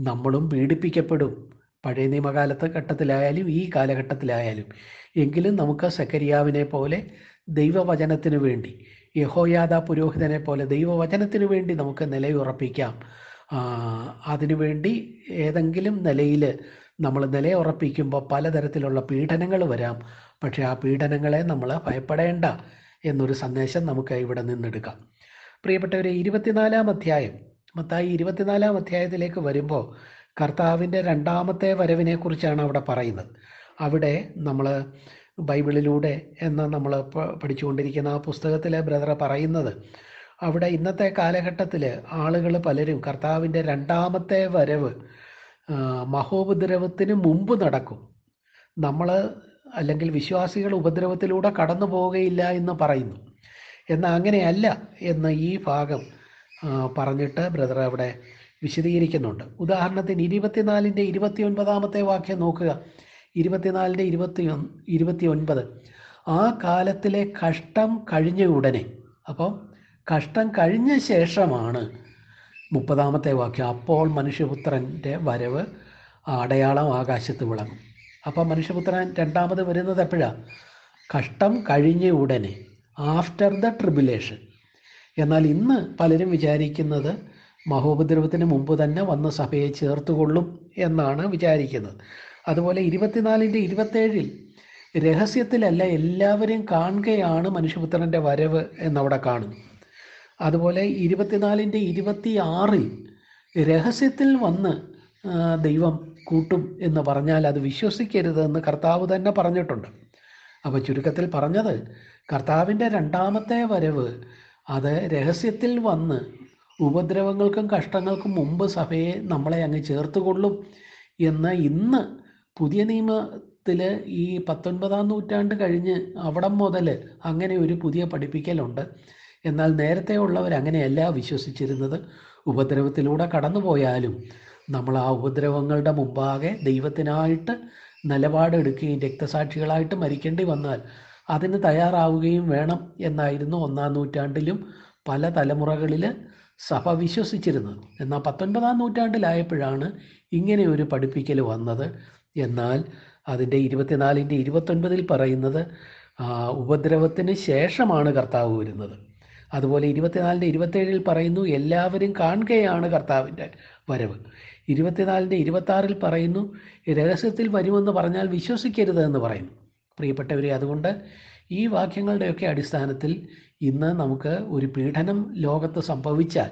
നമ്മളും പീഡിപ്പിക്കപ്പെടും. പഴയ നിയമകാലത്തെ ഘട്ടത്തിലായാലും ഈ കാലഘട്ടത്തിലായാലും. എങ്കിലും നമുക്ക് സക്കരിയാവിനെ പോലെ ദൈവവചനത്തിന് വേണ്ടി യഹോയാദ പുരോഹിതനെ പോലെ ദൈവവചനത്തിന് വേണ്ടി നമുക്ക് നിലയുറപ്പിക്കാം. അതിനുവേണ്ടി ഏതെങ്കിലും നിലയിൽ നമ്മൾ നിലയുറപ്പിക്കുമ്പോൾ പലതരത്തിലുള്ള പീഡനങ്ങൾ വരാം. പക്ഷെ ആ പീഡനങ്ങളെ നമ്മൾ ഭയപ്പെടേണ്ട എന്നൊരു സന്ദേശം നമുക്ക് ഇവിടെ നിന്നെടുക്കാം. പ്രിയപ്പെട്ടവരെ ഇരുപത്തിനാലാം അധ്യായം മത്തായി ഇരുപത്തിനാലാം അധ്യായത്തിലേക്ക് വരുമ്പോൾ കർത്താവിന്റെ രണ്ടാമത്തെ വരവിനെ കുറിച്ചാണ് അവിടെ പറയുന്നത്. അവിടെ നമ്മൾ ബൈബിളിലൂടെ എന്ന് നമ്മൾ പഠിച്ചുകൊണ്ടിരിക്കുന്ന ആ പുസ്തകത്തിലെ ബ്രദർ പറയുന്നത് അവിടെ ഇന്നത്തെ കാലഘട്ടത്തിൽ ആളുകൾ പലരും കർത്താവിന്റെ രണ്ടാമത്തെ വരവ് മഹോപദ്രവത്തിന് മുമ്പ് നടക്കും. നമ്മൾ അല്ലെങ്കിൽ വിശ്വാസികൾ ഉപദ്രവത്തിലൂടെ കടന്നു പോവുകയില്ല എന്ന് പറയുന്നു. എന്നാൽ അങ്ങനെയല്ല എന്ന് ഈ ഭാഗം പറഞ്ഞിട്ട് ബ്രദർ അവിടെ വിശദീകരിക്കുന്നുണ്ട്. ഉദാഹരണത്തിന് ഇരുപത്തിനാലിന്റെ ഇരുപത്തി ഒൻപതാമത്തെ വാക്യം നോക്കുക. ഇരുപത്തിനാലിന്റെ ഇരുപത്തി ഇരുപത്തി ഒൻപത് ആ കാലത്തിലെ കഷ്ടം കഴിഞ്ഞ ഉടനെ അപ്പം കഷ്ടം കഴിഞ്ഞ ശേഷമാണ് മുപ്പതാമത്തെ വാക്യം അപ്പോൾ മനുഷ്യപുത്രന്റെ വരവ് അടയാളം ആകാശത്ത് വിളങ്ങും. അപ്പോൾ മനുഷ്യപുത്രൻ രണ്ടാമത് വരുന്നത് എപ്പോഴാണ് കഷ്ടം കഴിഞ്ഞ ഉടനെ ആഫ്റ്റർ ദ ട്രിബുലേഷൻ എന്നാൽ ഇന്ന് പലരും വിചാരിക്കുന്നത് മഹോപദ്രവത്തിന് മുമ്പ് തന്നെ വന്ന സഭയെ ചേർത്തുകൊള്ളും എന്നാണ് വിചാരിക്കുന്നത്. അതുപോലെ ഇരുപത്തിനാലിന്റെ ഇരുപത്തേഴിൽ രഹസ്യത്തിലല്ല എല്ലാവരും കാണുകയാണ് മനുഷ്യപുത്രന്റെ വരവ് എന്നവിടെ കാണുന്നു. അതുപോലെ ഇരുപത്തിനാലിന്റെ ഇരുപത്തി ആറിൽ രഹസ്യത്തിൽ വന്ന് ദൈവം കൂട്ടും എന്ന് പറഞ്ഞാൽ അത് വിശ്വസിക്കരുതെന്ന് കർത്താവ് തന്നെ പറഞ്ഞിട്ടുണ്ട്. അപ്പോൾ ചുരുക്കത്തിൽ പറഞ്ഞത് കർത്താവിന്റെ രണ്ടാമത്തെ വരവ് അത് രഹസ്യത്തിൽ വന്ന് ഉപദ്രവങ്ങൾക്കും കഷ്ടങ്ങൾക്കും മുമ്പ് സഭയെ നമ്മളെ അങ്ങ് ചേർത്തുകൊള്ളും എന്ന് ഇന്ന് പുതിയ നിയമത്തിൽ ഈ പത്തൊൻപതാം നൂറ്റാണ്ട് കഴിഞ്ഞ് അവിടം മുതൽ അങ്ങനെ ഒരു പുതിയ പഠിപ്പിക്കലുണ്ട്. എന്നാൽ നേരത്തെ ഉള്ളവർ അങ്ങനെയല്ല വിശ്വസിച്ചിരുന്നത്. ഉപദ്രവത്തിലൂടെ കടന്നുപോയാലും നമ്മൾ ആ ഉപദ്രവങ്ങളുടെ മുമ്പാകെ ദൈവത്തിനായിട്ട് നിലപാടെടുക്കുകയും രക്തസാക്ഷികളായിട്ട് മരിക്കേണ്ടി വന്നാൽ അതിന് തയ്യാറാവുകയും വേണം എന്നായിരുന്നു ഒന്നാം നൂറ്റാണ്ടിലും പല തലമുറകളിൽ സഭ വിശ്വസിച്ചിരുന്നത്. എന്നാൽ പത്തൊൻപതാം നൂറ്റാണ്ടിലായപ്പോഴാണ് ഇങ്ങനെ ഒരു പഠിപ്പിക്കൽ വന്നത്. എന്നാൽ അതിന്റെ ഇരുപത്തിനാലിന്റെ ഇരുപത്തൊൻപതിൽ പറയുന്നത് ഉപദ്രവത്തിന് ശേഷമാണ് കർത്താവ് വരുന്നത്. അതുപോലെ ഇരുപത്തിനാലിന്റെ ഇരുപത്തേഴിൽ പറയുന്നു എല്ലാവരും കാണുകയാണ് കർത്താവിന്റെ വരവ്. ഇരുപത്തിനാലിന്റെ ഇരുപത്താറിൽ പറയുന്നു രഹസ്യത്തിൽ വരുമെന്ന് പറഞ്ഞാൽ വിശ്വസിക്കരുത് എന്ന് പറയുന്നു. പ്രിയപ്പെട്ടവരെ അതുകൊണ്ട് ഈ വാക്യങ്ങളുടെയൊക്കെ അടിസ്ഥാനത്തിൽ ഇന്ന് നമുക്ക് ഒരു പീഡനം ലോകത്ത് സംഭവിച്ചാൽ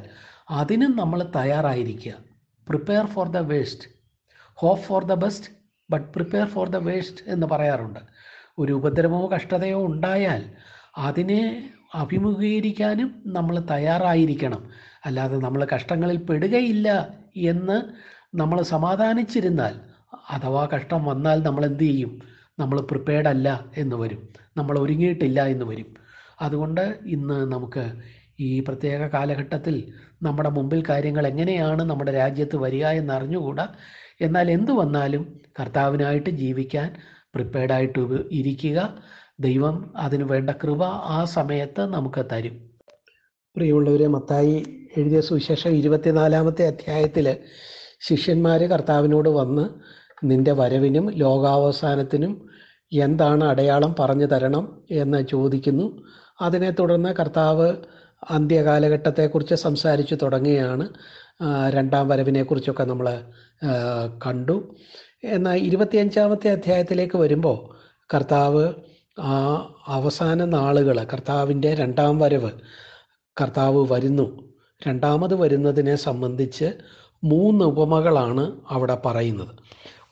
അതിനും നമ്മൾ തയ്യാറായിരിക്കുക. Prepare for the worst hope for the best but prepare for the worst എന്ന് പറയാറുണ്ട്. ഒരു ഉപദ്രവമോ കഷ്ടതയോ ഉണ്ടായാൽ അതിനെ അഭിമുഖീകരിക്കാനും നമ്മൾ തയ്യാറായിരിക്കണം. അല്ലാതെ നമ്മൾ കഷ്ടങ്ങളിൽ പെടുകയില്ല എന്ന് നമ്മൾ സമാധാനിച്ചിരുന്നാൽ അഥവാ കഷ്ടം വന്നാൽ നമ്മൾ എന്ത് ചെയ്യും? നമ്മൾ പ്രിപ്പയർഡ് അല്ല എന്ന് വരും. നമ്മൾ ഒരുങ്ങിയിട്ടില്ല എന്ന് വരും. അതുകൊണ്ട് ഇന്ന് നമുക്ക് ഈ പ്രത്യേക കാലഘട്ടത്തിൽ നമ്മുടെ മുമ്പിൽ കാര്യങ്ങൾ എങ്ങനെയാണ് നമ്മുടെ രാജ്യത്ത് വരിക എന്നറിഞ്ഞുകൂടാ. എന്നാൽ എന്തു വന്നാലും കർത്താവിനായിട്ട് ജീവിക്കാൻ പ്രിപ്പയർഡായിട്ട് ഇരിക്കുക. ദൈവം അതിന് വേണ്ട കൃപ ആ സമയത്ത് നമുക്ക് തരും. പ്രിയമുള്ളവരെ മത്തായി എഴുതിയ സുവിശേഷം ഇരുപത്തിനാലാമത്തെ അധ്യായത്തിൽ ശിഷ്യന്മാർ കർത്താവിനോട് വന്ന് നിന്റെ വരവിനും ലോകാവസാനത്തിനും എന്താണ് അടയാളം പറഞ്ഞു തരണം എന്ന് ചോദിക്കുന്നു. അതിനെ തുടർന്ന് കർത്താവ് അന്ത്യകാലഘട്ടത്തെക്കുറിച്ച് സംസാരിച്ചു തുടങ്ങുകയാണ്. രണ്ടാം വരവിനെക്കുറിച്ചൊക്കെ നമ്മൾ കണ്ടു. എന്നാൽ ഇരുപത്തിയഞ്ചാമത്തെ അധ്യായത്തിലേക്ക് വരുമ്പോൾ കർത്താവ് ആ അവസാന നാളുകൾ കർത്താവിന്റെ രണ്ടാം വരവ് കർത്താവ് വരുന്നു. രണ്ടാമത് വരുന്നതിനെ സംബന്ധിച്ച് മൂന്ന് ഉപമകളാണ് അവിടെ പറയുന്നത്.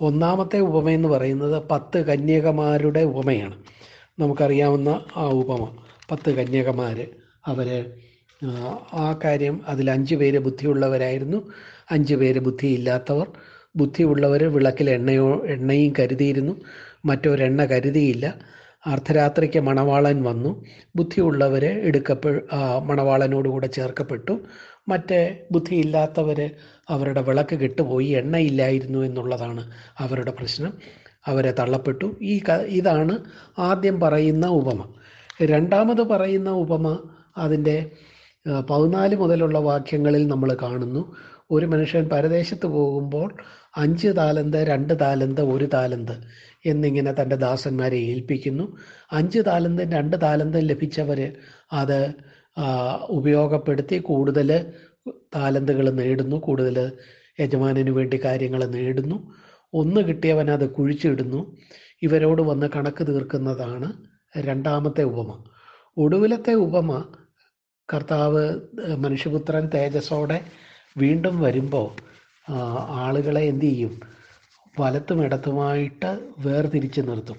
ഒന്നാമത്തെ ഉപമയെന്ന് പറയുന്നത് പത്ത് കന്യകമാരുടെ ഉപമയാണ്. നമുക്കറിയാവുന്ന ആ ഉപമ പത്ത് കന്യകമാർ അവർ ആ കാര്യം അതിൽ അഞ്ച് പേര് ബുദ്ധിയുള്ളവരായിരുന്നു. അഞ്ച് പേര് ബുദ്ധിയില്ലാത്തവർ. ബുദ്ധിയുള്ളവർ വിളക്കിൽ എണ്ണയോ എണ്ണയും കരുതിയിരുന്നു. മറ്റൊരെണ്ണ കരുതിയില്ല. അർദ്ധരാത്രിക്ക് മണവാളൻ വന്നു. ബുദ്ധിയുള്ളവരെ എടുക്കപ്പെ മണവാളനോടുകൂടെ ചേർക്കപ്പെട്ടു. മറ്റേ ബുദ്ധിയില്ലാത്തവർ അവരുടെ വിളക്ക് കെട്ടുപോയി എണ്ണയില്ലായിരുന്നു എന്നുള്ളതാണ് അവരുടെ പ്രശ്നം. അവരെ തള്ളപ്പെട്ടു. ഈ ഇതാണ് ആദ്യം പറയുന്ന ഉപമ. രണ്ടാമത് പറയുന്ന ഉപമ അതിന്റെ പതിനാല് മുതലുള്ള വാക്യങ്ങളിൽ നമ്മൾ കാണുന്നു. ഒരു മനുഷ്യൻ പരദേശത്ത് പോകുമ്പോൾ അഞ്ച് താലന്ത് രണ്ട് താലന്ത് ഒരു താലന്ത് എന്നിങ്ങനെ തന്റെ ദാസന്മാരെ ഏൽപ്പിക്കുന്നു. അഞ്ച് താലന്തും രണ്ട് താലന്തും ലഭിച്ചവർ അത് ഉപയോഗപ്പെടുത്തി കൂടുതൽ താലന്തുകൾ നേടുന്നു കൂടുതൽ യജമാനന് വേണ്ടി കാര്യങ്ങൾ നേടുന്നു. ഒന്ന് കിട്ടിയവൻ അത് കുഴിച്ചിടുന്നു. ഇവരോട് വന്ന് കണക്ക് തീർക്കുന്നതാണ് രണ്ടാമത്തെ ഉപമ. ഒടുവിലത്തെ ഉപമ കർത്താവ് മനുഷ്യപുത്രൻ തേജസ്സോടെ വീണ്ടും വരുമ്പോൾ ആളുകളെ എന്തു ചെയ്യും? വലത്തും ഇടത്തുമായിട്ട് വേർതിരിച്ച് നിർത്തും.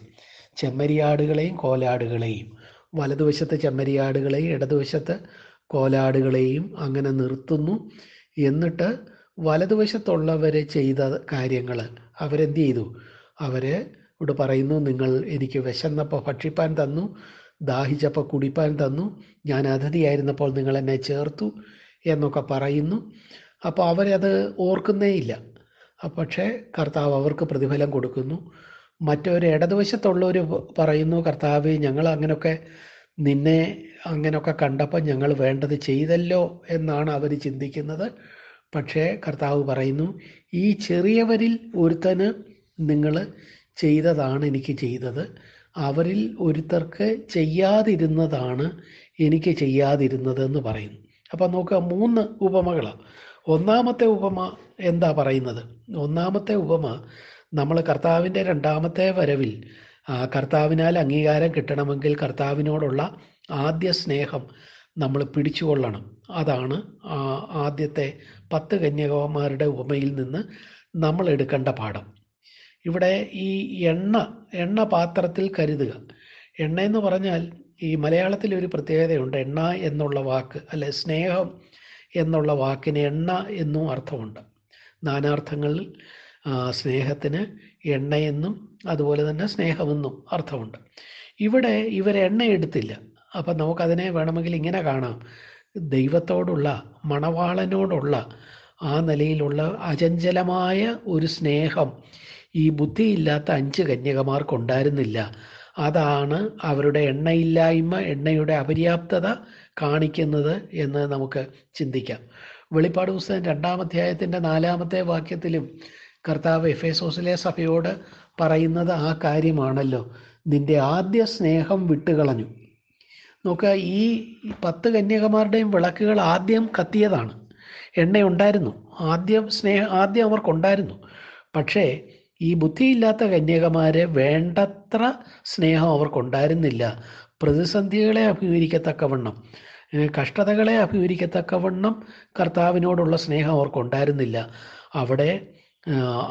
ചെമ്മരിയാടുകളെയും കോലാടുകളെയും. വലതുവശത്തെ ചെമ്മരിയാടുകളെയും ഇടതുവശത്ത് കോലാടുകളെയും അങ്ങനെ നിർത്തുന്നു. എന്നിട്ട് വലതുവശത്തുള്ളവർ ചെയ്ത കാര്യങ്ങൾ അവരെന്ത് ചെയ്തു? അവർ ഇവിടെ പറയുന്നു നിങ്ങൾ എനിക്ക് വിശന്നപ്പോൾ ഭക്ഷിപ്പാൻ തന്നു ദാഹിച്ചപ്പോൾ കുടിപ്പാൻ തന്നു. ഞാൻ അതിഥിയായിരുന്നപ്പോൾ നിങ്ങൾ എന്നെ ചേർത്തു എന്നൊക്കെ പറയുന്നു. അപ്പോൾ അവരത് ഓർക്കുന്നേയില്ല. പക്ഷേ കർത്താവ് അവർക്ക് പ്രതിഫലം കൊടുക്കുന്നു. മറ്റൊരു ഇടതുവശത്തുള്ളവർ പറയുന്നു കർത്താവ് ഞങ്ങൾ അങ്ങനെയൊക്കെ നിന്നെ അങ്ങനെയൊക്കെ കണ്ടപ്പോൾ ഞങ്ങൾ വേണ്ടത് ചെയ്തല്ലോ എന്നാണ് അവർ ചിന്തിക്കുന്നത്. പക്ഷേ കർത്താവ് പറയുന്നു ഈ ചെറിയവരിൽ ഒരുത്തന് നിങ്ങൾ ചെയ്തതാണ് എനിക്ക് ചെയ്തത്. അവരിൽ ഒരുത്തർക്ക് ചെയ്യാതിരുന്നതാണ് എനിക്ക് ചെയ്യാതിരുന്നതെന്ന് പറയുന്നു. അപ്പം നോക്കുക മൂന്ന് ഉപമകളാണ് ഒന്നാമത്തെ ഉപമ എന്താ പറയുന്നത്? ഒന്നാമത്തെ ഉപമ നമ്മൾ കർത്താവിന്റെ രണ്ടാമത്തെ വരവിൽ കർത്താവിനാൽ അംഗീകാരം കിട്ടണമെങ്കിൽ കർത്താവിനോടുള്ള ആദ്യ സ്നേഹം നമ്മൾ പിടിച്ചുകൊള്ളണം. അതാണ് ആദ്യത്തെ പത്ത് കന്യകമാരുടെ ഉപമയിൽ നിന്ന് നമ്മൾ എടുക്കേണ്ട പാഠം. ഇവിടെ ഈ എണ്ണ എണ്ണ പാത്രത്തിൽ കരുതുക. എണ്ണ എന്ന് പറഞ്ഞാൽ ഈ മലയാളത്തിൽ ഒരു പ്രത്യേകതയുണ്ട്. എണ്ണ എന്നുള്ള വാക്ക് അല്ലെ സ്നേഹം എന്നുള്ള വാക്കിന് എണ്ണ എന്നും അർത്ഥമുണ്ട്. നാനാർത്ഥങ്ങളിൽ സ്നേഹത്തിന് എണ്ണയെന്നും അതുപോലെ തന്നെ സ്നേഹമെന്നും അർത്ഥമുണ്ട്. ഇവിടെ ഇവർ എണ്ണ എടുത്തില്ല. അപ്പം നമുക്കതിനെ വേണമെങ്കിൽ ഇങ്ങനെ കാണാം. ദൈവത്തോടുള്ള മണവാളനോടുള്ള ആ നിലയിലുള്ള അചഞ്ചലമായ ഒരു സ്നേഹം ഈ ബുദ്ധിയില്ലാത്ത അഞ്ച് കന്യകമാർക്കുണ്ടായിരുന്നില്ല. അതാണ് അവരുടെ എണ്ണയില്ലായ്മ എണ്ണയുടെ അപര്യാപ്തത കാണിക്കുന്നത് എന്ന് നമുക്ക് ചിന്തിക്കാം. വെളിപ്പാട് പുസ്തകം രണ്ടാം അധ്യായത്തിന്റെ നാലാമത്തെ വാക്യത്തിലും കർത്താവ് എഫേസോസിലെ സഭയോട് പറയുന്നത് ആ കാര്യമാണല്ലോ. നിന്റെ ആദ്യ സ്നേഹം വിട്ടുകളഞ്ഞു. നോക്കുക ഈ പത്ത് കന്യകമാരുടെയും വിളക്കുകൾ ആദ്യം കത്തിയതാണ്. എണ്ണയുണ്ടായിരുന്നു ആദ്യം സ്നേഹം ആദ്യം അവർക്കുണ്ടായിരുന്നു പക്ഷേ ഈ ബുദ്ധിയില്ലാത്ത കന്യകമാരെ വേണ്ടത്ര സ്നേഹം അവർക്കുണ്ടായിരുന്നില്ല. പ്രതിസന്ധികളെ അഭിമുഖീകരിക്കത്തക്കവണ്ണം കഷ്ടതകളെ അഭിമുഖീകരിക്കത്തക്കവണ്ണം കർത്താവിനോടുള്ള സ്നേഹം അവർക്കുണ്ടായിരുന്നില്ല. അവിടെ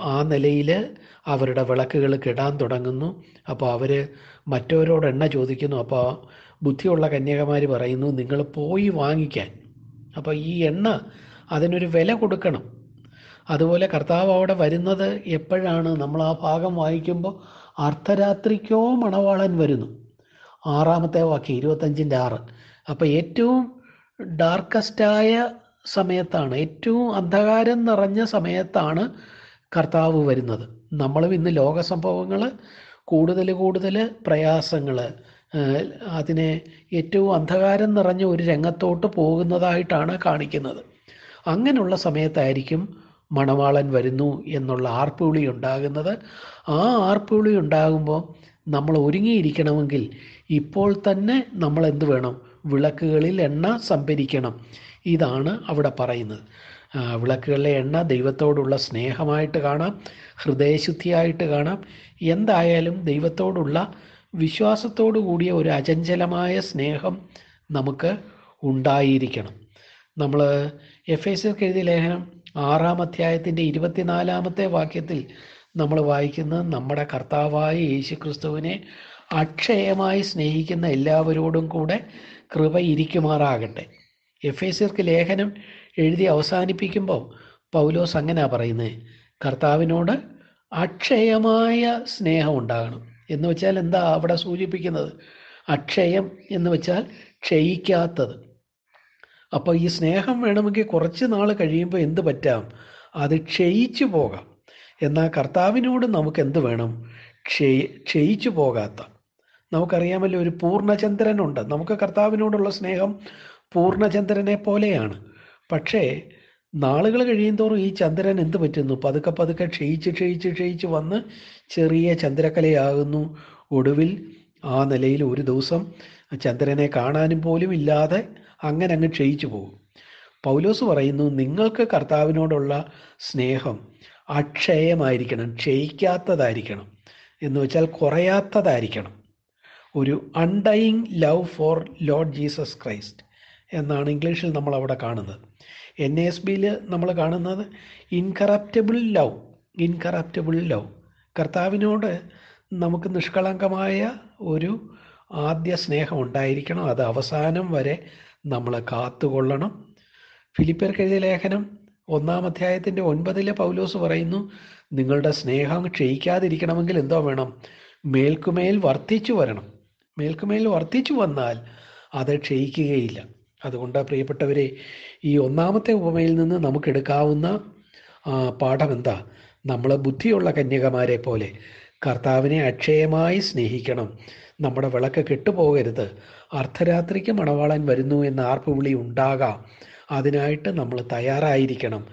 ആ നിലയിൽ അവരുടെ വിളക്കുകൾ കിടാൻ തുടങ്ങുന്നു. അപ്പോൾ അവർ മറ്റവരോട് എണ്ണ ചോദിക്കുന്നു. അപ്പോൾ ബുദ്ധിയുള്ള കന്യകമാർ പറയുന്നു നിങ്ങൾ പോയി വാങ്ങിക്കാൻ. അപ്പോൾ ഈ എണ്ണ അതിനൊരു വില കൊടുക്കണം. അതുപോലെ കർത്താവ് അവിടെ വരുന്നത് എപ്പോഴാണ്? നമ്മൾ ആ ഭാഗം വായിക്കുമ്പോൾ അർദ്ധരാത്രിക്കോ മണവാളൻ വരുന്നു. ആറാമത്തെ വാക്യം ഇരുപത്തഞ്ചിന്റെ ആറ്. അപ്പോൾ ഏറ്റവും ഡാർക്കസ്റ്റായ സമയത്താണ് ഏറ്റവും അന്ധകാരം നിറഞ്ഞ സമയത്താണ് കർത്താവ് വരുന്നത്. നമ്മളും ഇന്ന് ലോക സംഭവങ്ങൾ കൂടുതൽ കൂടുതൽ പ്രയാസങ്ങൾ അതിനെ ഏറ്റവും അന്ധകാരം നിറഞ്ഞ ഒരു രംഗത്തോട്ട് പോകുന്നതായിട്ടാണ് കാണിക്കുന്നത്. അങ്ങനെയുള്ള സമയത്തായിരിക്കും മണവാളൻ വരുന്നു എന്നുള്ള ആർപ്പുവിളി ഉണ്ടാകുന്നത്. ആ ആർപ്പുവിളി ഉണ്ടാകുമ്പോൾ നമ്മൾ ഒരുങ്ങിയിരിക്കണമെങ്കിൽ ഇപ്പോൾ തന്നെ നമ്മൾ എന്ത് വേണം? വിളക്കുകളിൽ എണ്ണ സംഭരിക്കണം. ഇതാണ് അവിടെ പറയുന്നത്. വിളക്കുകളിലെ എണ്ണ ദൈവത്തോടുള്ള സ്നേഹമായിട്ട് കാണാം ഹൃദയശുദ്ധിയായിട്ട് കാണാം. എന്തായാലും ദൈവത്തോടുള്ള വിശ്വാസത്തോടു കൂടിയ ഒരു അചഞ്ചലമായ സ്നേഹം നമുക്ക് ഉണ്ടായിരിക്കണം. നമ്മൾ എഫ് എസ് എഴുതിയ ലേഖനം ആറാം അധ്യായത്തിന്റെ ഇരുപത്തിനാലാമത്തെ വാക്യത്തിൽ നമ്മൾ വായിക്കുന്നത് നമ്മുടെ കർത്താവായ യേശു ക്രിസ്തുവിനെ അക്ഷയമായി സ്നേഹിക്കുന്ന എല്ലാവരോടും കൂടെ കൃപ ഇരിക്കുമാറാകട്ടെ. എഫ് എസ് ലേഖനം എഴുതി അവസാനിപ്പിക്കുമ്പോൾ പൗലോസ് അങ്ങനെയാ പറയുന്നത് കർത്താവിനോട് അക്ഷയമായ സ്നേഹം ഉണ്ടാകണം. എന്ന് വെച്ചാൽ എന്താ അവിടെ സൂചിപ്പിക്കുന്നത്? അക്ഷയം എന്ന് വെച്ചാൽ ക്ഷയിക്കാത്തത്. അപ്പോൾ ഈ സ്നേഹം വേണമെങ്കിൽ കുറച്ച് നാൾ കഴിയുമ്പോൾ എന്ത് പറ്റാം? അത് ക്ഷയിച്ചു പോകാം. എന്നാൽ കർത്താവിനോട് നമുക്ക് എന്ത് വേണം? ക്ഷയി ക്ഷയിച്ചു പോകാത്ത. നമുക്കറിയാമല്ലോ ഒരു പൂർണചന്ദ്രനുണ്ട്. നമുക്ക് കർത്താവിനോടുള്ള സ്നേഹം പൂർണചന്ദ്രനെ പോലെയാണ്. പക്ഷേ നാളുകൾ കഴിയുന്തോറും ഈ ചന്ദ്രൻ എന്ത് പറ്റുന്നു? പതുക്കെ പതുക്കെ ക്ഷയിച്ച് ക്ഷയിച്ച് ക്ഷയിച്ച് വന്ന് ചെറിയ ചന്ദ്രക്കലയാകുന്നു. ഒടുവിൽ ആ നിലയിൽ ഒരു ദിവസം ചന്ദ്രനെ കാണാനും പോലും ഇല്ലാതെ അങ്ങനെ അങ്ങ് ക്ഷയിച്ചു പോകും. പൗലോസ് പറയുന്നു നിങ്ങൾക്ക് കർത്താവിനോടുള്ള സ്നേഹം അക്ഷയമായിരിക്കണം ക്ഷയിക്കാത്തതായിരിക്കണം എന്ന് വെച്ചാൽ കുറയാത്തതായിരിക്കണം. ഒരു undying love for Lord Jesus Christ എന്നാണ് ഇംഗ്ലീഷിൽ നമ്മൾ അവിടെ കാണുന്നത് എൻ എസ് ബിയിൽ നമ്മൾ കാണുന്നത് ഇൻകറപ്റ്റബിൾ ലവ് ഇൻകറപ്റ്റബിൾ ലവ് കർത്താവിനോട് നമുക്ക് നിഷ്കളങ്കമായ ഒരു ആദ്യ സ്നേഹം ഉണ്ടായിരിക്കണം. അത് അവസാനം വരെ നമ്മൾ കാത്തുകൊള്ളണം. ഫിലിപ്പിയർക്ക് എഴുതിയ ലേഖനം ഒന്നാം അധ്യായത്തിന്റെ ഒൻപതിലെ പൗലോസ് പറയുന്നു നിങ്ങളുടെ സ്നേഹം ക്ഷയിക്കാതിരിക്കണമെങ്കിൽ എന്തോ വേണം? മേൽക്കുമേൽ വർദ്ധിച്ചു വരണം. മേൽക്കുമേൽ വർദ്ധിച്ചു വന്നാൽ അത് ക്ഷയിക്കുകയില്ല. അതുകൊണ്ട് പ്രിയപ്പെട്ടവരെ ഈ ഒന്നാമത്തെ ഉപമയിൽ നിന്ന് നമുക്കെടുക്കാവുന്ന പാഠം എന്താ? നമ്മൾ ബുദ്ധിയുള്ള കന്യകമാരെ പോലെ കർത്താവിനെ അക്ഷയമായി സ്നേഹിക്കണം. നമ്മുടെ വിളക്ക് കെട്ടുപോകരുത്. അർദ്ധരാത്രിക്ക് മണവാളൻ വരുന്നു എന്ന ആർപ്പുവിളി ഉണ്ടാകാം. അതിനായിട്ട് നമ്മൾ തയ്യാറായിരിക്കണം.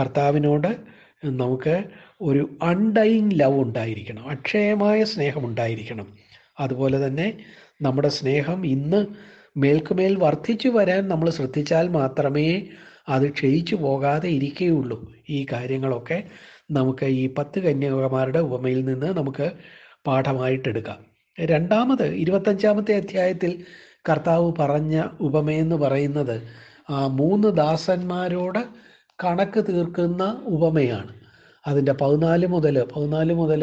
കർത്താവിനോട് നമുക്ക് ഒരു അൺഡൈങ് ലവ് ഉണ്ടായിരിക്കണം. അക്ഷയമായ സ്നേഹം ഉണ്ടായിരിക്കണം. അതുപോലെ തന്നെ നമ്മുടെ സ്നേഹം ഇന്ന് മേൽക്കുമേൽ വർദ്ധിച്ചു വരാൻ നമ്മൾ ശ്രദ്ധിച്ചാൽ മാത്രമേ അത് ക്ഷയിച്ചു പോകാതെ ഇരിക്കുകയുള്ളൂ. ഈ കാര്യങ്ങളൊക്കെ നമുക്ക് ഈ പത്ത് കന്യകമാരുടെ ഉപമയിൽ നിന്ന് നമുക്ക് പാഠമായിട്ടെടുക്കാം രണ്ടാമത് ഇരുപത്തഞ്ചാമത്തെ അധ്യായത്തിൽ കർത്താവ് പറഞ്ഞ ഉപമയെന്ന് പറയുന്നത് മൂന്ന് ദാസന്മാരോട് കണക്ക് തീർക്കുന്ന ഉപമയാണ്. അതിന്റെ പതിനാല് മുതൽ പതിനാല് മുതൽ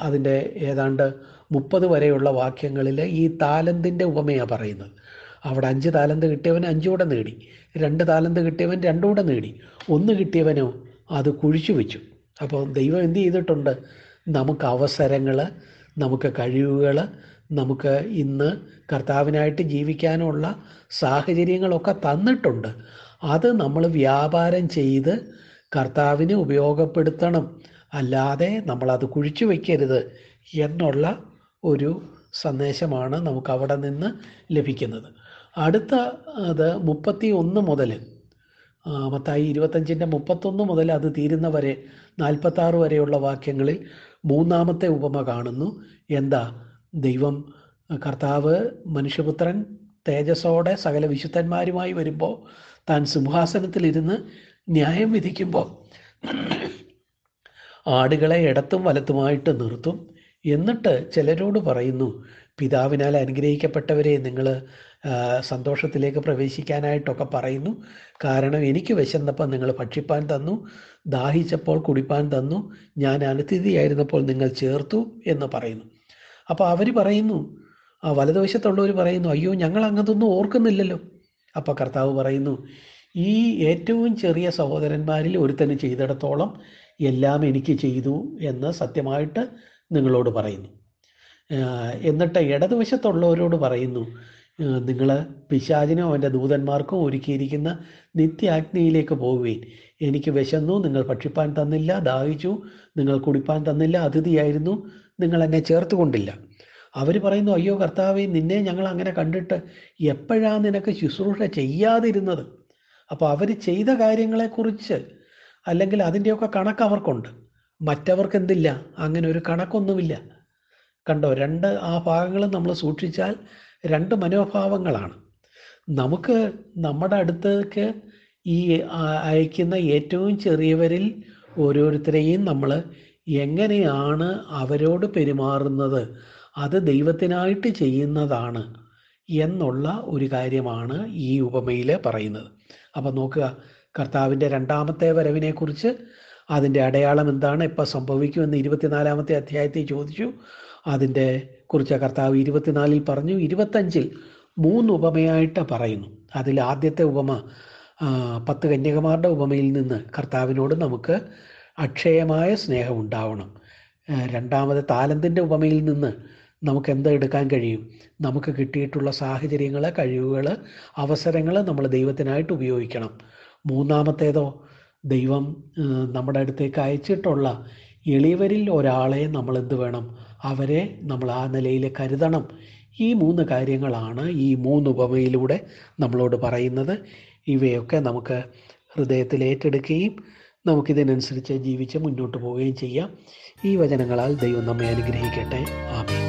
അതിന്റെ ഏതാണ്ട് മുപ്പത് വരെയുള്ള വാക്യങ്ങളിൽ ഈ താലന്തിന്റെ ഉപമയാണ് പറയുന്നത്. അവിടെ അഞ്ച് താലന്ത് കിട്ടിയവൻ അഞ്ചൂടെ നേടി രണ്ട് താലന്ത് കിട്ടിയവൻ രണ്ടൂടെ നേടി ഒന്ന് കിട്ടിയവനോ അത് കുഴിച്ചു വെച്ചു. അപ്പോൾ ദൈവം എന്ത് ചെയ്തിട്ടുണ്ട്? നമുക്ക് അവസരങ്ങൾ നമുക്ക് കഴിവുകൾ നമുക്ക് ഇന്ന് കർത്താവിനായിട്ട് ജീവിക്കാനുള്ള സാഹചര്യങ്ങളൊക്കെ തന്നിട്ടുണ്ട്. അത് നമ്മൾ വ്യാപാരം ചെയ്ത് കർത്താവിന് ഉപയോഗപ്പെടുത്തണം. അല്ലാതെ നമ്മളത് കുഴിച്ചു വയ്ക്കരുത് എന്നുള്ള ഒരു സന്ദേശമാണ് നമുക്ക് അവിടെ നിന്ന് ലഭിക്കുന്നത്. അടുത്ത അത് മുപ്പത്തി ഒന്ന് മുതൽ മത്തായി ഇരുപത്തഞ്ചിന്റെ മുപ്പത്തൊന്ന് മുതൽ അത് തീരുന്നവരെ നാൽപ്പത്താറ് വരെയുള്ള വാക്യങ്ങളിൽ മൂന്നാമത്തെ ഉപമ കാണുന്നു. എന്താ? ദൈവം കർത്താവ് മനുഷ്യപുത്രൻ തേജസ്സോടെ സകല വിശുദ്ധന്മാരുമായി വരുമ്പോൾ താൻ സിംഹാസനത്തിലിരുന്ന് ന്യായം വിധിക്കുമ്പോൾ ആടുകളെ ഇടത്തും വലത്തുമായിട്ട് നിർത്തും. എന്നിട്ട് ചിലരോട് പറയുന്നു പിതാവിനാൽ അനുഗ്രഹിക്കപ്പെട്ടവരെ നിങ്ങൾ സന്തോഷത്തിലേക്ക് പ്രവേശിക്കാനായിട്ടൊക്കെ പറയുന്നു. കാരണം എനിക്ക് വിശന്നപ്പോൾ നിങ്ങൾ ഭക്ഷിപ്പാൻ തന്നു ദാഹിച്ചപ്പോൾ കുടിപ്പാൻ തന്നു. ഞാൻ അതിഥിയായിരുന്നപ്പോൾ നിങ്ങൾ ചേർത്തു എന്ന് പറയുന്നു. അപ്പോൾ അവർ പറയുന്നു ആ വലതുവശത്തുള്ളവർ പറയുന്നു അയ്യോ ഞങ്ങൾ അങ്ങനത്തൊന്നും ഓർക്കുന്നില്ലല്ലോ. അപ്പോൾ കർത്താവ് പറയുന്നു ഈ ഏറ്റവും ചെറിയ സഹോദരന്മാരിൽ ഒരുത്തന് ചെയ്തിടത്തോളം എല്ലാം എനിക്ക് ചെയ്തു എന്ന് സത്യമായിട്ട് നിങ്ങളോട് പറയുന്നു. എന്നിട്ട് ഇടതുവശത്തുള്ളവരോട് പറയുന്നു നിങ്ങൾ പിശാചിനും അവന്റെ ദൂതന്മാർക്കോ ഒരുക്കിയിരിക്കുന്ന നിത്യാഗ്നിയിലേക്ക് പോവുകയും എനിക്ക് വിശന്നു നിങ്ങൾ ഭക്ഷിപ്പാൻ തന്നില്ല ദാഹിച്ചു നിങ്ങൾ കുടിപ്പാൻ തന്നില്ല അതിഥിയായിരുന്നു നിങ്ങൾ എന്നെ ചേർത്തുകൊണ്ടില്ല. അവർ പറയുന്നു അയ്യോ കർത്താവെ നിന്നെ ഞങ്ങൾ അങ്ങനെ കണ്ടിട്ട് എപ്പോഴാണ് നിനക്ക് ശുശ്രൂഷ ചെയ്യാതിരുന്നത്? അപ്പോൾ അവർ ചെയ്ത കാര്യങ്ങളെക്കുറിച്ച് അല്ലെങ്കിൽ അതിന്റെയൊക്കെ കണക്ക് അവർക്കുണ്ട്. മറ്റവർക്ക് എന്തില്ല അങ്ങനെ ഒരു കണക്കൊന്നുമില്ല. കണ്ടോ രണ്ട് ആ ഭാഗങ്ങൾ നമ്മൾ സൂക്ഷിച്ചാൽ രണ്ട് മനോഭാവങ്ങളാണ്. നമുക്ക് നമ്മുടെ അടുത്തേക്ക് ഈ അയക്കുന്ന ഏറ്റവും ചെറിയവരിൽ ഓരോരുത്തരെയും നമ്മൾ എങ്ങനെയാണ് അവരോട് പെരുമാറുന്നത്? അത് ദൈവത്തിനായിട്ട് ചെയ്യുന്നതാണ് എന്നുള്ള ഒരു കാര്യമാണ് ഈ ഉപമയിൽ പറയുന്നത്. അപ്പം നോക്കുക കർത്താവിന്റെ രണ്ടാമത്തെ വരവിനെക്കുറിച്ച് അതിന്റെ അടയാളം എന്താണ്? എപ്പോൾ സംഭവിക്കുമെന്ന് ഇരുപത്തിനാലാമത്തെ അധ്യായത്തിൽ ചോദിച്ചു. അതിന്റെ കുറിച്ച് കർത്താവ് ഇരുപത്തിനാലിൽ പറഞ്ഞു. ഇരുപത്തഞ്ചിൽ മൂന്ന് ഉപമയായിട്ട് പറയുന്നു. അതിൽ ആദ്യത്തെ ഉപമ പത്ത് കന്യകമാരുടെ ഉപമയിൽ നിന്ന് കർത്താവിനോട് നമുക്ക് അക്ഷയമായ സ്നേഹം ഉണ്ടാവണം. രണ്ടാമത് താലന്തിന്റെ ഉപമയിൽ നിന്ന് നമുക്ക് എന്താ എടുക്കാൻ കഴിയും? നമുക്ക് കിട്ടിയിട്ടുള്ള സാഹചര്യങ്ങൾ കഴിവുകൾ അവസരങ്ങൾ നമ്മൾ ദൈവത്തിനായിട്ട് ഉപയോഗിക്കണം. മൂന്നാമത്തേതോ ദൈവം നമ്മുടെ അടുത്തേക്ക് അയച്ചിട്ടുള്ള എളിയവരിൽ ഒരാളെ നമ്മൾ എന്ത് വേണം? അവരെ നമ്മൾ ആ നിലയിൽ കരുതണം. ഈ മൂന്ന് കാര്യങ്ങളാണ് ഈ മൂന്ന് ഉപമയിലൂടെ നമ്മളോട് പറയുന്നത്. ഇവയൊക്കെ നമുക്ക് ഹൃദയത്തിൽ ഏറ്റെടുക്കുകയും നമുക്കിതിനനുസരിച്ച് ജീവിച്ച് മുന്നോട്ട് പോവുകയും ചെയ്യാം. ഈ വചനങ്ങളാൽ ദൈവം നമ്മെ അനുഗ്രഹിക്കട്ടെ. ആമേൻ.